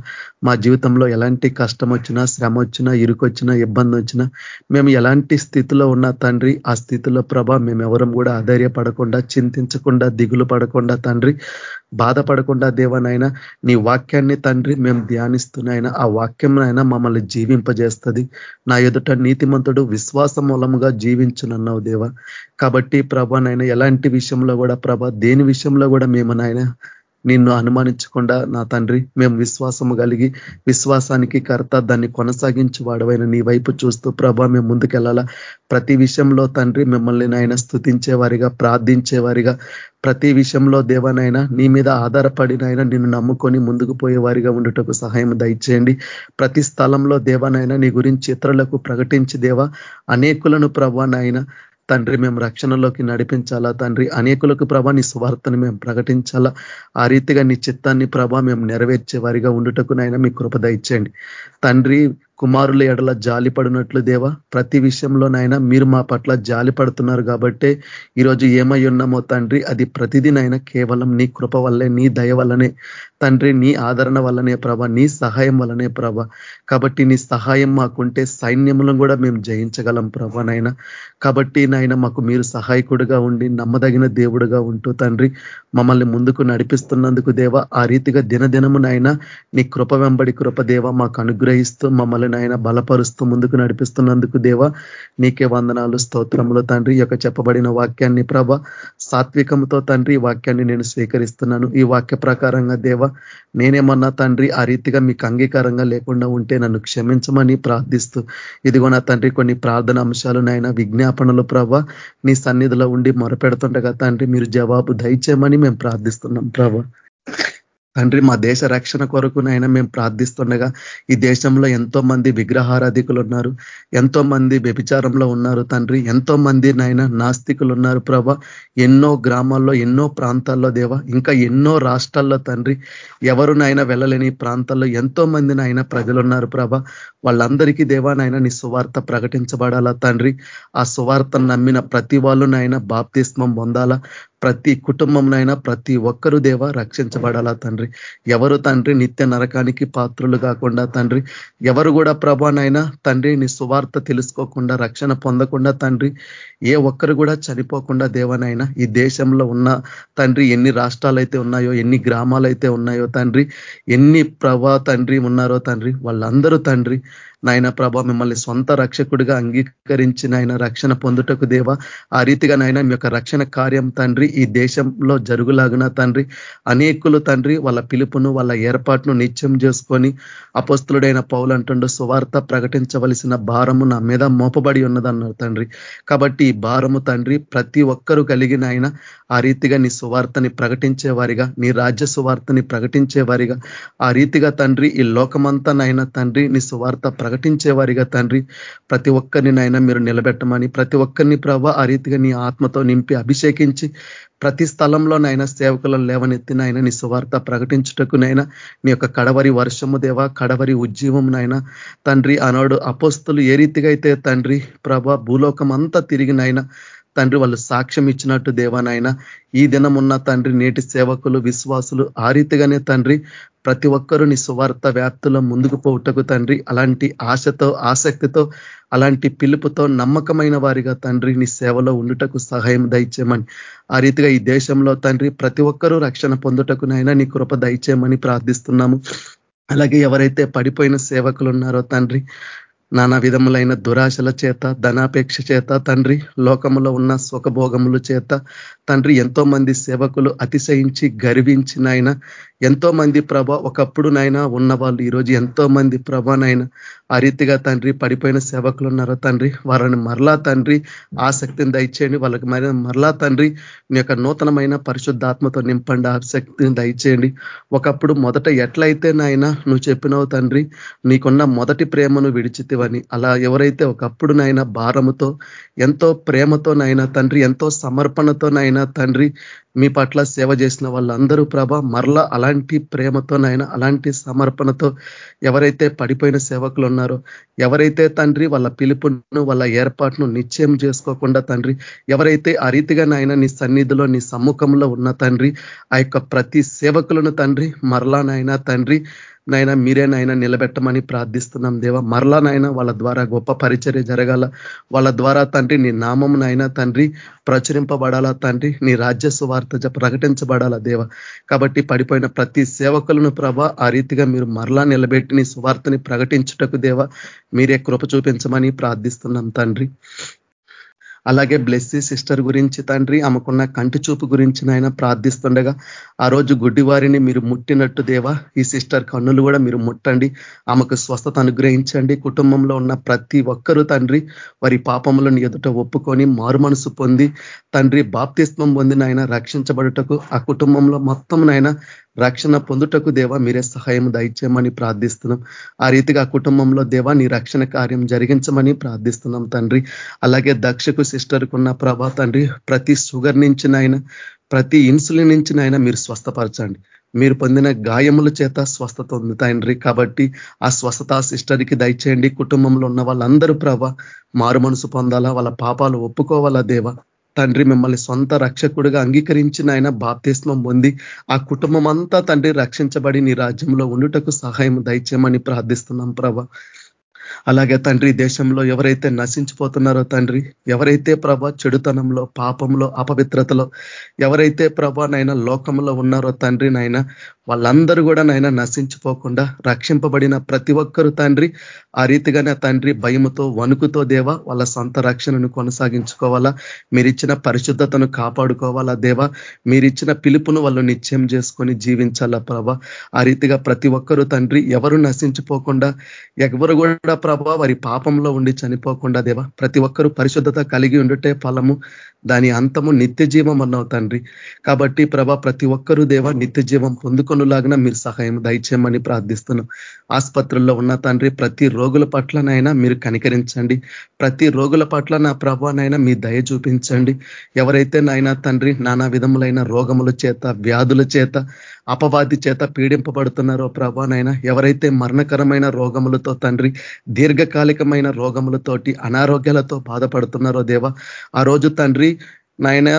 మా జీవితంలో ఎలాంటి కష్టం వచ్చినా శ్రమ వచ్చినా ఇరుకొచ్చినా ఇబ్బంది వచ్చినా మేము ఎలాంటి స్థితిలో ఉన్న తండ్రి ఆ స్థితిలో ప్రభా మేము కూడా ఆధైర్యపడకుండా చింతించకుండా దిగులు పడకుండా తండ్రి బాధపడకుండా దేవనైనా నీ వాక్యాన్ని తండ్రి మేము ధ్యానిస్తున్నాయినా ఆ వాక్యంనైనా మమ్మల్ని జీవింపజేస్తుంది. నా ఎదుట నీతిమంతుడు విశ్వాస మూలముగా జీవించునన్నావు దేవ. కాబట్టి ప్రభానైనా ఎలాంటి విషయంలో కూడా ప్రభ దేని విషయంలో కూడా మేము నాయన నిన్ను అనుమానించకుండా నా తండ్రి మేము విశ్వాసము కలిగి విశ్వాసానికి కర్త దాన్ని కొనసాగించి వాడవైన నీ వైపు చూస్తూ ప్రభా మేము ముందుకెళ్ళాలా? ప్రతి విషయంలో తండ్రి మిమ్మల్ని నాయన స్థుతించేవారిగా ప్రార్థించేవారిగా ప్రతి విషయంలో దేవనైనా నీ మీద ఆధారపడినైనా నిన్ను నమ్ముకొని ముందుకు పోయేవారిగా ఉండటకు సహాయం దయచేయండి. ప్రతి స్థలంలో దేవనైనా నీ గురించి ఇతరులకు ప్రకటించి దేవ అనేకులను ప్రభానైనా తండ్రి మేము రక్షణలోకి నడిపించాలా? తండ్రి అనేకులకు ప్రభా నీ స్వార్థను మేము ప్రకటించాలా? ఆ రీతిగా నీ చిత్తాన్ని ప్రభా మేము నెరవేర్చే వారిగా ఉండుటకునైనా మీ కృప ఇచ్చేయండి తండ్రి కుమారుల ఎడల జాలి పడినట్లు దేవా ప్రతి విషయంలోనైనా మీరు మా పట్ల జాలి పడుతున్నారు కాబట్టే ఈరోజు ఏమై ఉన్నామో తండ్రి అది ప్రతిదినైనా కేవలం నీ కృప వల్లే నీ దయ వల్లనే తండ్రి నీ ఆదరణ వల్లనే ప్రభ నీ సహాయం వల్లనే ప్రభ. కాబట్టి నీ సహాయం మాకుంటే సైన్యములను కూడా మేము జయించగలం ప్రభ నాయన. కాబట్టి నాయన మాకు మీరు సహాయకుడిగా ఉండి నమ్మదగిన దేవుడుగా ఉంటూ తండ్రి మమ్మల్ని ముందుకు నడిపిస్తున్నందుకు దేవ ఆ రీతిగా దినదినము నాయన నీ కృప వెంబడి కృప దేవ మాకు అనుగ్రహిస్తూ మమ్మల్ని నాయన బలపరుస్తూ ముందుకు నడిపిస్తున్నందుకు దేవ నీకే వందనాలు స్తోత్రములు తండ్రి. యొక్క చెప్పబడిన వాక్యాన్ని ప్రభ సాత్వికంతో తండ్రి ఈ వాక్యాన్ని నేను స్వీకరిస్తున్నాను. ఈ వాక్య ప్రకారంగా దేవ నేనేమన్నా తండ్రి ఆ రీతిగా మీకు అంగీకారంగా లేకుండా ఉంటే నన్ను క్షమించమని ప్రార్థిస్తూ ఇదిగో నా తండ్రి కొన్ని ప్రార్థన అంశాలు నాయన విజ్ఞాపనలు ప్రభ నీ సన్నిధిలో ఉండి మొరపెడుతుండగా తండ్రి మీరు జవాబు దయచేయమని మేము ప్రార్థిస్తున్నాం ప్రభ. తండ్రి మా దేశ రక్షణ కొరకు నైనా మేము ప్రార్థిస్తుండగా ఈ దేశంలో ఎంతో మంది విగ్రహారాధికులు ఉన్నారు ఎంతో మంది వ్యభిచారంలో ఉన్నారు తండ్రి ఎంతో మంది నాయన నాస్తికులు ఉన్నారు ప్రభ. ఎన్నో గ్రామాల్లో ఎన్నో ప్రాంతాల్లో దేవ ఇంకా ఎన్నో రాష్ట్రాల్లో తండ్రి ఎవరు వెళ్ళలేని ప్రాంతాల్లో ఎంతో మంది నాయన ప్రజలు ఉన్నారు ప్రభ. వాళ్ళందరికీ దేవా నీ సువార్త ప్రకటించబడాలా తండ్రి. ఆ సువార్త నమ్మిన ప్రతి వాళ్ళు బాప్తిస్మం పొందాలా. ప్రతి కుటుంబంనైనా ప్రతి ఒక్కరు దేవ రక్షించబడాలా తండ్రి. ఎవరు తండ్రి నిత్య నరకానికి పాత్రులు కాకుండా తండ్రి. ఎవరు కూడా ప్రభానైనా తండ్రి నీ సువార్త తెలుసుకోకుండా రక్షణ పొందకుండా తండ్రి. ఏ ఒక్కరు కూడా చనిపోకుండా దేవనైనా ఈ దేశంలో ఉన్న తండ్రి ఎన్ని రాష్ట్రాలైతే ఉన్నాయో ఎన్ని గ్రామాలైతే ఉన్నాయో తండ్రి ఎన్ని ప్రభా తండ్రి ఉన్నారో తండ్రి వాళ్ళందరూ తండ్రి. నాయన ప్రభ మిమ్మల్ని సొంత రక్షకుడిగా అంగీకరించి నాయన రక్షణ పొందుటకు దేవ ఆ రీతిగా నాయన మీ యొక్క రక్షణ కార్యం తండ్రి ఈ దేశంలో జరుగులాగున తండ్రి అనేకులు తండ్రి వాళ్ళ పిలుపును వాళ్ళ ఏర్పాటును నిత్యం చేసుకొని అపస్తులుడైన పౌలు అంటుండో సువార్త ప్రకటించవలసిన భారము నా మీద మోపబడి ఉన్నదన్నారు తండ్రి. కాబట్టి ఈ భారము తండ్రి ప్రతి ఒక్కరూ కలిగిన ఆయన ఆ రీతిగా నీ సువార్తని ప్రకటించే వారిగా నీ రాజ్య సువార్తని ప్రకటించే వారిగా ఆ రీతిగా తండ్రి ఈ లోకమంతా నాయన తండ్రి నీ సువార్త ప్రకటించే వారిగా తండ్రి ప్రతి ఒక్కరిని నాయన మీరు నిలబెట్టమని ప్రతి ఒక్కరిని ప్రభ ఆ రీతిగా నీ ఆత్మతో నింపి అభిషేకించి ప్రతి స్థలంలోనైనా సేవకులను లేవనెత్తినైనా నీ సువార్త ప్రకటించుటకునైనా నీ యొక్క కడవరి వర్షము దేవ కడవరి ఉజ్జీవమునైనా తండ్రి ఆనాడు అపోస్తులు ఏ రీతిగా అయితే తండ్రి ప్రభ భూలోకం అంతా తిరిగినైనా తండ్రి వాళ్ళు సాక్ష్యం ఇచ్చినట్టు దేవానాయన ఈ దినం ఉన్న తండ్రి నేటి సేవకులు విశ్వాసులు ఆ రీతిగానే తండ్రి ప్రతి ఒక్కరూ నీ సువార్త వ్యాప్తిలో ముందుకు పోవుటకు తండ్రి అలాంటి ఆశతో ఆసక్తితో అలాంటి పిలుపుతో నమ్మకమైన వారిగా తండ్రి నీ సేవలో ఉండుటకు సహాయం దయచేయమని ఆ రీతిగా ఈ దేశంలో తండ్రి ప్రతి ఒక్కరూ రక్షణ పొందుటకునైనా నీ కృప దయచేయమని ప్రార్థిస్తున్నాము. అలాగే ఎవరైతే పడిపోయిన సేవకులు ఉన్నారో తండ్రి నానా విధములైన దురాశల చేత ధనాపేక్ష చేత తండ్రి లోకములో ఉన్న సుఖభోగముల చేత తండ్రి ఎంతో మంది సేవకులు అతిశయించి గర్వించి నాయన ఎంతో మంది ప్రభ ఒకప్పుడు నాయన ఉన్న వాళ్ళు ఈరోజు ఎంతో మంది ప్రభనైనా ఆ రీతిగా తండ్రి పడిపోయిన సేవకులు ఉన్నారో తండ్రి? వారిని మరలా తండ్రి ఆసక్తిని దయచేయండి వాళ్ళకి మరి మరలా తండ్రి మీ యొక్క నూతనమైన పరిశుద్ధాత్మతో నింపండి ఆసక్తిని దయచేయండి. ఒకప్పుడు మొదట ఎట్లయితే నాయన నువ్వు చెప్పినావు తండ్రి నీకున్న మొదటి ప్రేమను విడిచితే విడిచితివని అలా ఎవరైతే ఒకప్పుడు నాయన భారముతో ఎంతో ప్రేమతోనైనా తండ్రి ఎంతో సమర్పణతోనైనా తండ్రి మీ పట్ల సేవ చేసిన వాళ్ళందరూ ప్రభ మరలా అలాంటి ప్రేమతోనైనా అలాంటి సమర్పణతో ఎవరైతే పడిపోయిన సేవకులు ఉన్నారో ఎవరైతే తండ్రి వాళ్ళ పిలుపును వాళ్ళ ఏర్పాటును నిశ్చయం చేసుకోకుండా తండ్రి ఎవరైతే ఆ రీతిగా నాయన నీ సన్నిధిలో నీ సమ్ముఖంలో ఉన్న తండ్రి ఆ ప్రతి సేవకులను తండ్రి మరలా నాయన తండ్రి నైనా మీరే నాయన నిలబెట్టమని ప్రార్థిస్తున్నాం దేవ. మరలా నాయన వాళ్ళ ద్వారా గొప్ప పరిచర్య జరగాల. వాళ్ళ ద్వారా తండ్రి నీ నామం నాయన తండ్రి ప్రచురింపబడాలా తండ్రి. నీ రాజ్య సువార్త ప్రకటించబడాలా దేవ. కాబట్టి పడిపోయిన ప్రతి సేవకులను ప్రభ ఆ రీతిగా మీరు మరలా నిలబెట్టి నీ సువార్తని ప్రకటించుటకు దేవ మీరే కృప చూపించమని ప్రార్థిస్తున్నాం తండ్రి. అలాగే బ్లెస్సీ సిస్టర్ గురించి తండ్రి ఆమెకున్న కంటి చూపు గురించి నాయన ప్రార్థిస్తుండగా ఆ రోజు గుడ్డివారిని మీరు ముట్టినట్టు దేవా ఈ సిస్టర్ కన్నులు కూడా మీరు ముట్టండి ఆమెకు స్వస్థత అనుగ్రహించండి. కుటుంబంలో ఉన్న ప్రతి ఒక్కరూ తండ్రి వారి పాపములను ఎదుట ఒప్పుకొని మారు మనసు పొంది తండ్రి బాప్తిస్మం పొందిన ఆయన రక్షించబడుటకు ఆ కుటుంబంలో మొత్తం నాయన రక్షణ పొందుటకు దేవా మీరే సహాయం దయచేయమని ప్రార్థిస్తున్నాం. ఆ రీతిగా కుటుంబంలో దేవా నీ రక్షణ కార్యం జరిగించమని ప్రార్థిస్తున్నాం తండ్రి. అలాగే దక్షకు సిస్టర్కున్న ప్రభా తండ్రి ప్రతి షుగర్ నుంచి ప్రతి ఇన్సులిన్ నుంచి మీరు స్వస్థపరచండి. మీరు పొందిన గాయముల చేత స్వస్థత ఉంది తండ్రి. కాబట్టి ఆ స్వస్థత సిస్టర్కి దయచేయండి. కుటుంబంలో ఉన్న వాళ్ళందరూ ప్రభ మారు మనసు పొందాలా వాళ్ళ పాపాలు ఒప్పుకోవాలా దేవ. తండ్రి మిమ్మల్ని సొంత రక్షకుడిగా అంగీకరించిన ఆయన బాప్తిస్మం పొంది ఆ కుటుంబం అంతా తండ్రి రక్షించబడి నీ రాజ్యంలో ఉండుటకు సహాయం దయచేయమని ప్రార్థిస్తున్నాం ప్రభ. అలాగే తండ్రి దేశంలో ఎవరైతే నశించిపోతున్నారో తండ్రి ఎవరైతే ప్రభ చెడుతనంలో పాపంలో అపవిత్రతలో ఎవరైతే ప్రభ నైనా లోకంలో ఉన్నారో తండ్రి నాయన వాళ్ళందరూ కూడా నాయన నశించిపోకుండా రక్షింపబడిన ప్రతి ఒక్కరు తండ్రి ఆ రీతిగానే తండ్రి భయముతో వణుకుతో దేవ వాళ్ళ సొంత రక్షణను కొనసాగించుకోవాలా. మీరిచ్చిన పరిశుద్ధతను కాపాడుకోవాలా దేవ. మీరిచ్చిన పిలుపును వాళ్ళు నిత్యం చేసుకొని జీవించాలా ప్రభ. ఆ రీతిగా ప్రతి ఒక్కరు తండ్రి ఎవరు నశించిపోకుండా ఎవరు కూడా ప్రభ వారి పాపంలో ఉండి చనిపోకుండా దేవా ప్రతి ఒక్కరు పరిశుద్ధత కలిగి ఉండుటే ఫలము దాని అంతము నిత్య జీవం అన్నావు తండ్రి. కాబట్టి ప్రభ ప్రతి ఒక్కరూ దేవ నిత్య జీవం పొందుకొనులాగిన మీరు సహాయం దయచేయమని ప్రార్థిస్తున్నాం. ఆసుపత్రుల్లో ఉన్న తండ్రి ప్రతి రోగుల పట్లనైనా మీరు కనికరించండి. ప్రతి రోగుల పట్ల నా ప్రభానైనా మీ దయ చూపించండి. ఎవరైతే నాయన తండ్రి నానా విధములైన రోగముల చేత వ్యాధుల చేత అపవాది చేత పీడింపబడుతున్నారో ప్రభానైనా ఎవరైతే మరణకరమైన రోగములతో తండ్రి దీర్ఘకాలికమైన రోగములతోటి అనారోగ్యాలతో బాధపడుతున్నారో దేవ. ఆ రోజు తండ్రి నాయన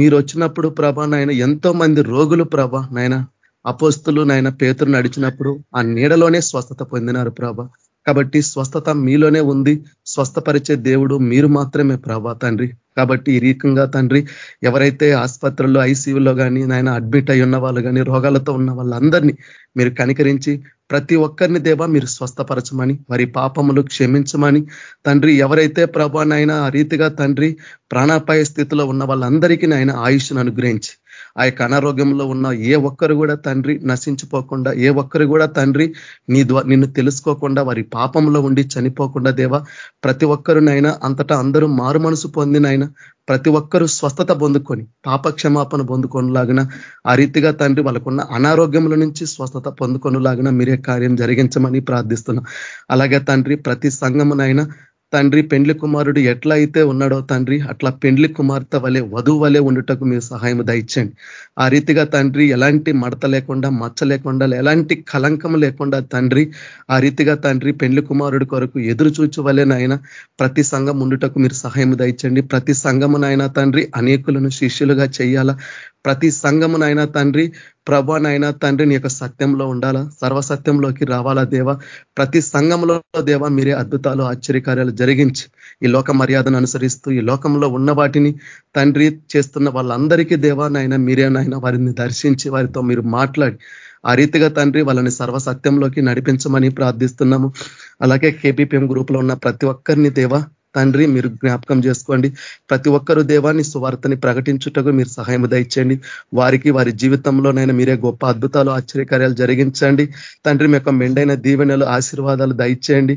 మీరు వచ్చినప్పుడు ప్రభ నాయన ఎంతో మంది రోగులు ప్రభ నాయన అపోస్తులు నాయన పేతురు నడిచినప్పుడు ఆ నీడలోనే స్వస్థత పొందినారు ప్రభ. కాబట్టి స్వస్థత మీలోనే ఉంది. స్వస్థపరిచే దేవుడు మీరు మాత్రమే ప్రభా తండ్రి. కాబట్టి ఈ రీకంగా తండ్రి ఎవరైతే ఆసుపత్రుల్లో ఐసీయూలో కానీ నాయన అడ్మిట్ అయి ఉన్న వాళ్ళు కానీ రోగాలతో ఉన్న వాళ్ళందరినీ మీరు కనికరించి ప్రతి ఒక్కరిని దేవా మీరు స్వస్థపరచమని వారి పాపములు క్షమించమని. తండ్రి ఎవరైతే ప్రభానైనా ఆ రీతిగా తండ్రి ప్రాణాపాయ స్థితిలో ఉన్న వాళ్ళందరికీ నాయన ఆయుష్ను అనుగ్రహించి ఆ యొక్క అనారోగ్యంలో ఉన్న ఏ ఒక్కరు కూడా తండ్రి నశించిపోకుండా ఏ ఒక్కరు కూడా తండ్రి నీ నిన్ను తెలుసుకోకుండా వారి పాపంలో ఉండి చనిపోకుండా దేవా ప్రతి ఒక్కరునైనా అంతటా అందరూ మారు మనసు పొందినైనా ప్రతి ఒక్కరూ స్వస్థత పొందుకొని పాప క్షమాపణ పొందుకొనిలాగిన ఆ రీతిగా తండ్రి వాళ్ళకున్న అనారోగ్యముల నుంచి స్వస్థత పొందుకొనిలాగిన మీరే కార్యం జరిగించమని ప్రార్థిస్తున్నాం. అలాగే తండ్రి ప్రతి సంఘమునైనా తండ్రి పెండ్లి కుమారుడు ఎట్లా అయితే ఉన్నాడో తండ్రి అట్లా పెండ్లి కుమార్తె వలె వధువు వలె ఉండుటకు మీరు సహాయం దయచండి ఆ రీతిగా తండ్రి ఎలాంటి మడత లేకుండా మచ్చ లేకుండా ఎలాంటి కలంకం లేకుండా తండ్రి ఆ రీతిగా తండ్రి పెండ్లి కుమారుడి కొరకు ఎదురు చూచు వలెనైనా ప్రతి సంఘం ఉండుటకు మీరు సహాయం దయచండి ప్రతి సంఘమునైనా తండ్రి అనేకులను శిష్యులుగా చేయాలా? ప్రతి సంఘమునైనా తండ్రి ప్రభానైనా తండ్రి నీ యొక్క సత్యంలో ఉండాలా? సర్వసత్యంలోకి రావాలా దేవ? ప్రతి సంఘంలో దేవ మీరే అద్భుతాలు ఆశ్చర్యకార్యాలు జరిగించి ఈ లోక మర్యాదను అనుసరిస్తూ ఈ లోకంలో ఉన్న వాటిని తండ్రి చేస్తున్న వాళ్ళందరికీ దేవానైనా మీరేనైనా వారిని దర్శించి వారితో మీరు మాట్లాడి ఆ రీతిగా తండ్రి వాళ్ళని సర్వసత్యంలోకి నడిపించమని ప్రార్థిస్తున్నాము. అలాగే కేపీపీఎం గ్రూప్లో ఉన్న ప్రతి ఒక్కరిని దేవా తండ్రి మీరు జ్ఞాపకం చేసుకోండి. ప్రతి ఒక్కరు దేవాన్ని సువార్తని ప్రకటించుటకు మీరు సహాయం దయచేయండి. వారికి వారి జీవితంలోనైనా మీరే గొప్ప అద్భుతాలు ఆశ్చర్యకార్యాలు జరిగించండి. తండ్రి మీ యొక్క మెండైన దీవెనలు ఆశీర్వాదాలు దయచేయండి.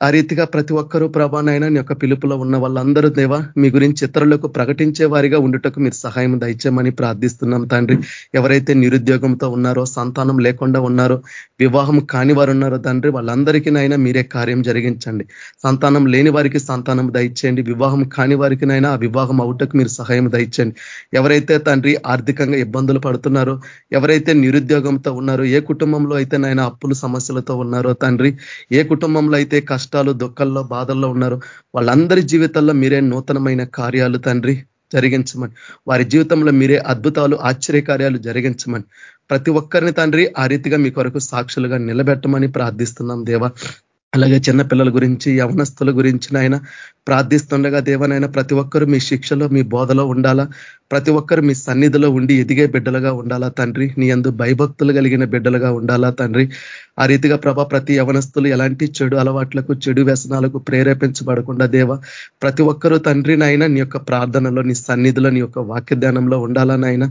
ఆ రీతిగా ప్రతి ఒక్కరూ ప్రభానైనా నీ యొక్క పిలుపులో ఉన్న వాళ్ళందరూ దేవా మీ గురించి ఇతరులకు ప్రకటించే వారిగా ఉండుటకు మీరు సహాయం దయచేయమని ప్రార్థిస్తున్నాం తండ్రి. ఎవరైతే నిరుద్యోగంతో ఉన్నారో సంతానం లేకుండా ఉన్నారో వివాహం కాని వారు ఉన్నారో తండ్రి వాళ్ళందరికీ నైనా మీరే కార్యం జరిగించండి. సంతానం లేని వారికి సంతానం దయచేయండి. వివాహం కాని వారికినైనా ఆ వివాహం అవుటకు మీరు సహాయం దయచేయండి. ఎవరైతే తండ్రి ఆర్థికంగా ఇబ్బందులు పడుతున్నారో ఎవరైతే నిరుద్యోగంతో ఉన్నారో ఏ కుటుంబంలో అయితే నైనా అప్పులు సమస్యలతో ఉన్నారో తండ్రి ఏ కుటుంబంలో అయితే కష్ట కష్టాలు దుఃఖాల్లో బాధల్లో ఉన్నారు. వాళ్ళందరి జీవితాల్లో మీరే నూతనమైన కార్యాలు తండ్రి జరిగించమని. వారి జీవితంలో మీరే అద్భుతాలు ఆశ్చర్యకార్యాలు జరిగించమని. ప్రతి ఒక్కరిని తండ్రి ఆ రీతిగా మీ కొరకు సాక్షులుగా నిలబెట్టమని ప్రార్థిస్తున్నాం దేవా. అలాగే చిన్న పిల్లల గురించి యవనస్తుల గురించి నాయన ప్రార్థిస్తుండగా దేవనైనా ప్రతి ఒక్కరు మీ శిక్షలో మీ బోధలో ఉండాలా? ప్రతి ఒక్కరు మీ సన్నిధిలో ఉండి ఎదిగే బిడ్డలుగా ఉండాలా తండ్రి? నీ అందు భయభక్తులు కలిగిన బిడ్డలుగా ఉండాలా తండ్రి? ఆ రీతిగా ప్రభా ప్రతి యవనస్తులు ఎలాంటి చెడు అలవాట్లకు చెడు వ్యసనాలకు ప్రేరేపించబడకుండా దేవ ప్రతి ఒక్కరూ తండ్రి నాయన నీ యొక్క ప్రార్థనలో నీ సన్నిధిలో నీ యొక్క వాక్య ధ్యానంలో ఉండాలా నాయన?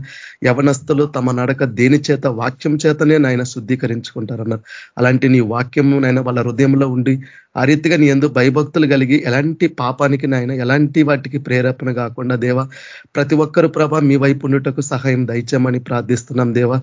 యవనస్తులు తమ నడక దేని చేత వాక్యం చేతనే నాయన శుద్ధీకరించుకుంటారన్నారు. అలాంటి నీ వాక్యము నాయన వాళ్ళ హృదయంలో ఉండి ఆ రీతిగా నీ ఎందు భయభక్తులు కలిగి ఎలాంటి పాపానికి నాయన ఎలాంటి వాటికి ప్రేరేపణ కాకుండా దేవా ప్రతి ఒక్కరు ప్రభ మీ వైపు ఉండుటకు సహాయం దయచేయమని ప్రార్థిస్తున్నాం దేవా.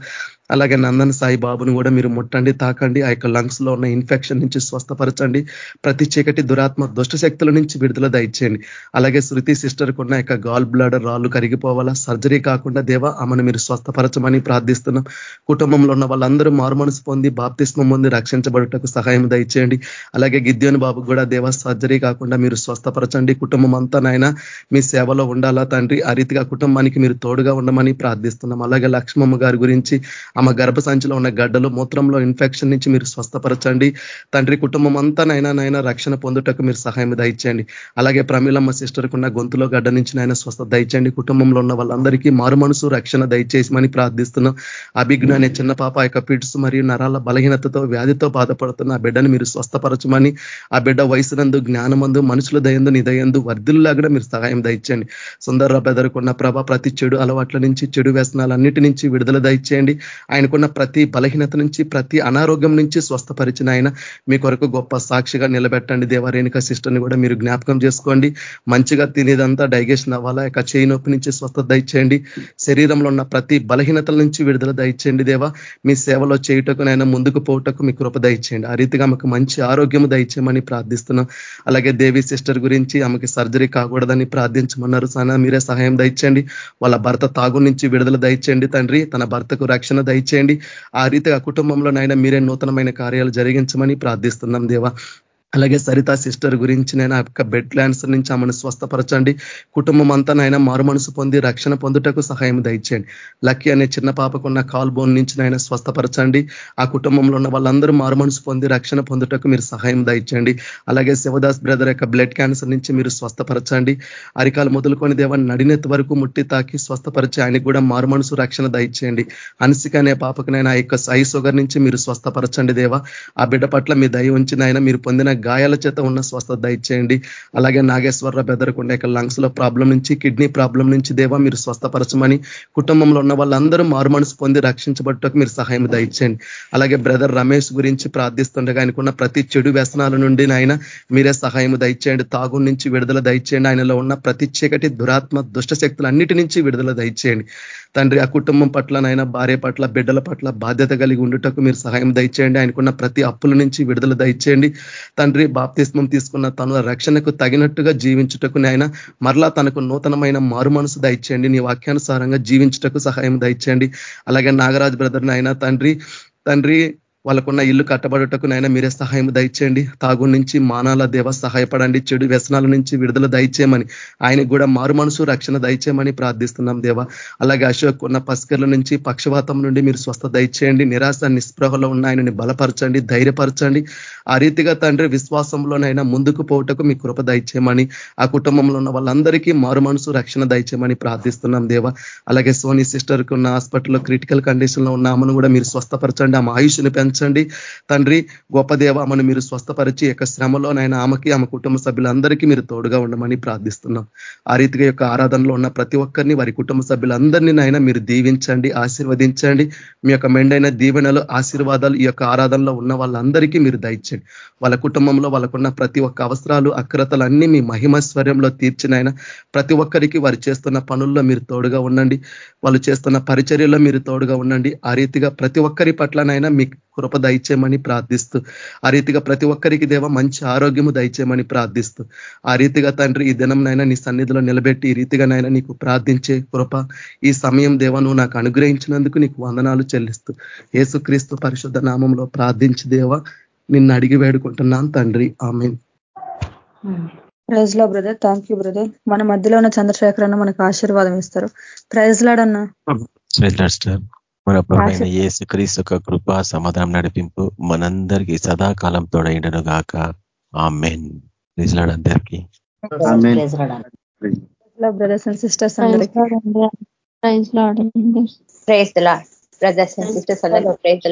అలాగే నందన్ సాయి బాబును కూడా మీరు ముట్టండి తాకండి. ఆ యొక్క లంగ్స్లో ఉన్న ఇన్ఫెక్షన్ నుంచి స్వస్థపరచండి. ప్రతి చీకటి దురాత్మ దుష్ట శక్తుల నుంచి విడుదల దయచేయండి. అలాగే శృతి సిస్టర్ కున్న యొక్క గాల్ బ్లాడర్ రాళ్ళు కరిగిపోవాలా? సర్జరీ కాకుండా దేవా ఆమెను మీరు స్వస్థపరచమని ప్రార్థిస్తున్నాం. కుటుంబంలో ఉన్న వాళ్ళందరూ మారుమనసు పొంది బాప్తిస్మం పొంది రక్షించబడుటకు సహాయం దయచేయండి. అలాగే గిద్యోని బాబు కూడా దేవ సర్జరీ కాకుండా మీరు స్వస్థపరచండి. కుటుంబం అంతా నాయన మీ సేవలో ఉండాలా తండ్రి? ఆ రీతిగా కుటుంబానికి మీరు తోడుగా ఉండమని ప్రార్థిస్తున్నాం. అలాగే లక్ష్మమ్మ గారి గురించి ఆమె గర్భ సంచిలో ఉన్న గడ్డలు మూత్రంలో ఇన్ఫెక్షన్ నుంచి మీరు స్వస్థపరచండి. తండ్రి కుటుంబం అంతా నైనా నైనా రక్షణ పొందుటకు మీరు సహాయం దయచేయండి. అలాగే ప్రమీలమ్మ సిస్టర్ ఉన్న గొంతులో గడ్డ నుంచి నాయన స్వస్థ దయచేయండి. కుటుంబంలో ఉన్న వాళ్ళందరికీ మారు మనసు రక్షణ దయచేసిమని ప్రార్థిస్తున్నాం. అభిజ్ఞ అనే చిన్న పాప యొక్క పిట్స్ మరియు నరాల బలహీనతతో వ్యాధితో బాధపడుతున్న ఆ బిడ్డను మీరు స్వస్థపరచమని ఆ బిడ్డ వయసునందు జ్ఞానమందు మనుషుల దయందు నిదయందు వర్ధిల్లాగా మీరు సహాయం దయచేయండి. సుందర్ర బెదరుకున్న ప్రభ ప్రతి చెడు అలవాట్ల నుంచి చెడు వ్యసనాలన్నిటి నుంచి విడుదల దయచేయండి. ఆయనకున్న ప్రతి బలహీనత నుంచి ప్రతి అనారోగ్యం నుంచి స్వస్థపరిచిన ఆయన మీ కొరకు గొప్ప సాక్షిగా నిలబెట్టండి. దేవరేణిక సిస్టర్ని కూడా మీరు జ్ఞాపకం చేసుకోండి. మంచిగా తినేదంతా డైజెషన్ అవ్వాలా? ఇక చేయి నొప్పి నుంచి స్వస్థత దయచేయండి. శరీరంలో ఉన్న ప్రతి బలహీనతల నుంచి విడుదల దయచేయండి దేవా. మీ సేవలో చేయుటకు నైనా ముందుకు పోవటకు మీ కృప దయచేయండి. ఆ రీతిగా మాకు మంచి ఆరోగ్యం దయచేయమని ప్రార్థిస్తున్నాం. అలాగే దేవి సిస్టర్ గురించి ఆమెకి సర్జరీ కాకూడదని ప్రార్థించమన్నారు. సానా మీరే సహాయం దయచేయండి. వాళ్ళ భర్త తాగు నుంచి విడుదల దయచేయండి తండ్రి. తన భర్తకు రక్షణ దయచేయండి. ఆ రీతిగా కుటుంబంలోనైనా మీరే నూతనమైన కార్యాలు జరిగించమని ప్రార్థిస్తున్నాం దేవా. అలాగే సరిత సిస్టర్ గురించి నేను ఆ యొక్క బెడ్ క్యాన్సర్ నుంచి ఆమెను స్వస్థపరచండి. కుటుంబం అంతా నాయన మారు మనసు పొంది రక్షణ పొందుటకు సహాయం దయచేయండి. లక్కీ అనే చిన్న పాపకున్న కాల్ బోన్ నుంచి నాయన స్వస్థపరచండి. ఆ కుటుంబంలో ఉన్న వాళ్ళందరూ మారు మనసు పొంది రక్షణ పొందుటకు మీరు సహాయం దయచేయండి. అలాగే శివదాస్ బ్రదర్ యొక్క బ్లడ్ క్యాన్సర్ నుంచి మీరు స్వస్థపరచండి. అరికాలు మొదలుకొని దేవాన్ని నడినెత్తి వరకు ముట్టి తాకి స్వస్థపరిచి ఆయనకు కూడా మారు మనసు రక్షణ దయచేయండి. అన్సిక అనే పాపకునైనా ఆ యొక్క ఐ షుగర్ నుంచి మీరు స్వస్థపరచండి దేవా. ఆ బిడ్డ పట్ల మీ దయ ఉంచిన మీరు పొందిన గాయాల చేత ఉన్న స్వస్థత దయచేయండి అలాగే నాగేశ్వరరావు బెదరకుండా యొక్క లంగ్స్లో ప్రాబ్లం నుంచి కిడ్నీ ప్రాబ్లం నుంచి దేవా మీరు స్వస్థపరచమని కుటుంబంలో ఉన్న వాళ్ళందరూ మారుమనసు పొంది రక్షించబట్టకు మీరు సహాయం దయచేయండి అలాగే బ్రదర్ రమేష్ గురించి ప్రార్థిస్తుండగా ఆయనకున్న ప్రతి చెడు వ్యసనాల నుండి నాయన మీరే సహాయం దయచేయండి తాగు నుంచి విడుదల దయచేయండి ఆయనలో ఉన్న ప్రతి చీకటి దురాత్మ దుష్ట శక్తులు అన్నిటి నుంచి విడుదల దయచేయండి తండ్రి ఆ కుటుంబం పట్ల నాయన భార్య పట్ల బిడ్డల పట్ల బాధ్యత కలిగి ఉండుటకు మీరు సహాయం దయచేయండి ఆయనకున్న ప్రతి అప్పుల నుంచి విడుదల దయచేయండి తండ్రి బాప్తిస్మం తీసుకున్న తన రక్షణకు తగినట్టుగా జీవించుటకు నాయన మరలా తనకు నూతనమైన మారు మనసు దయచేయండి. నీ వాక్యానుసారంగా జీవించుటకు సహాయం దయచేయండి. అలాగే నాగరాజ్ బ్రదర్ నాయన తండ్రి తండ్రి వాళ్ళకున్న ఇల్లు కట్టబడుటకు నైనా మీరే సహాయం దయచేయండి. తాగు నుంచి మానాల దేవ సహాయపడండి. చెడు వ్యసనాల నుంచి విడుదల దయచేయమని. ఆయనకు కూడా మారు మనసు రక్షణ దయచేయమని ప్రార్థిస్తున్నాం దేవ. అలాగే అశోక్ ఉన్న పస్కర్ల నుంచి పక్షవాతం నుండి మీరు స్వస్థ దయచేయండి. నిరాశ నిస్పృహలో ఉన్న ఆయనని బలపరచండి ధైర్యపరచండి. ఆ రీతిగా తండ్రి విశ్వాసంలోనైనా ముందుకు పోవటకు మీ కృప దయచేయమని ఆ కుటుంబంలో ఉన్న వాళ్ళందరికీ మారు మనసు రక్షణ దయచేయమని ప్రార్థిస్తున్నాం దేవ. అలాగే సోనీ సిస్టర్కి ఉన్న హాస్పిటల్లో క్రిటికల్ కండిషన్లో ఉన్న ఆమెను కూడా మీరు స్వస్థపరచండి. ఆమె ఆయుష్ని పెంచండి. తండ్రి గొప్ప దేవ ఆమెను మీరు స్వస్థపరిచి యొక్క శ్రమలోనైనా ఆమెకి ఆమె కుటుంబ సభ్యులందరికీ మీరు తోడుగా ఉండమని ప్రార్థిస్తున్నాం. ఆ రీతిగా యొక్క ఆరాధనలో ఉన్న ప్రతి ఒక్కరిని వారి కుటుంబ సభ్యులందరినీ నాయన మీరు దీవించండి ఆశీర్వదించండి. మీ యొక్క మెండైన దీవెనలు ఆశీర్వాదాలు ఈ యొక్క ఆరాధనలో ఉన్న వాళ్ళందరికీ మీరు దయచండి వాళ్ళ కుటుంబంలో వాళ్ళకున్న ప్రతి ఒక్క అవసరాలు అక్రతలన్నీ అన్ని మీ మహిమస్వర్యంలో తీర్చినైనా ప్రతి ఒక్కరికి వారు చేస్తున్న పనుల్లో మీరు తోడుగా ఉండండి. వాళ్ళు చేస్తున్న పరిచర్యలో మీరు తోడుగా ఉండండి. ఆ రీతిగా ప్రతి ఒక్కరి పట్లనైనా మీ కృప దయచేయమని ప్రార్థిస్తూ ఆ రీతిగా ప్రతి ఒక్కరికి దేవ మంచి ఆరోగ్యము దయచేయమని ప్రార్థిస్తూ ఆ రీతిగా తండ్రి ఈ దినంనైనా నీ సన్నిధిలో నిలబెట్టి ఈ రీతిగానైనా నీకు ప్రార్థించే కృప ఈ సమయం దేవ నువ్వు నాకు అనుగ్రహించినందుకు నీకు వందనాలు చెల్లిస్తూ ఏసుక్రీస్తు పరిశుద్ధ నామంలో ప్రార్థించి దేవ నిన్ను అడిగి వేడుకుంటున్నాను తండ్రి. ఆమె ప్రైజ్లో బ్రదర్ థ్యాంక్ యూ బ్రదర్ మన మధ్యలో ఉన్న చంద్రశేఖర్ అన్న మనకు ఆశీర్వాదం ఇస్తారు. ప్రైజ్ లాడన్నా మన ప్రభైన ఏసు క్రీస్తు యొక్క కృప సమాధానం నడిపింపు మనందరికీ సదాకాలం తోడైండను గాక. ఆ మెన్ అందరికీ. బ్రదర్స్ అండ్ సిస్టర్స్ అందరికీ. ప్రైజ్ బ్రదర్స్ అండ్ సిస్టర్స్ అందరూ ప్రైజ్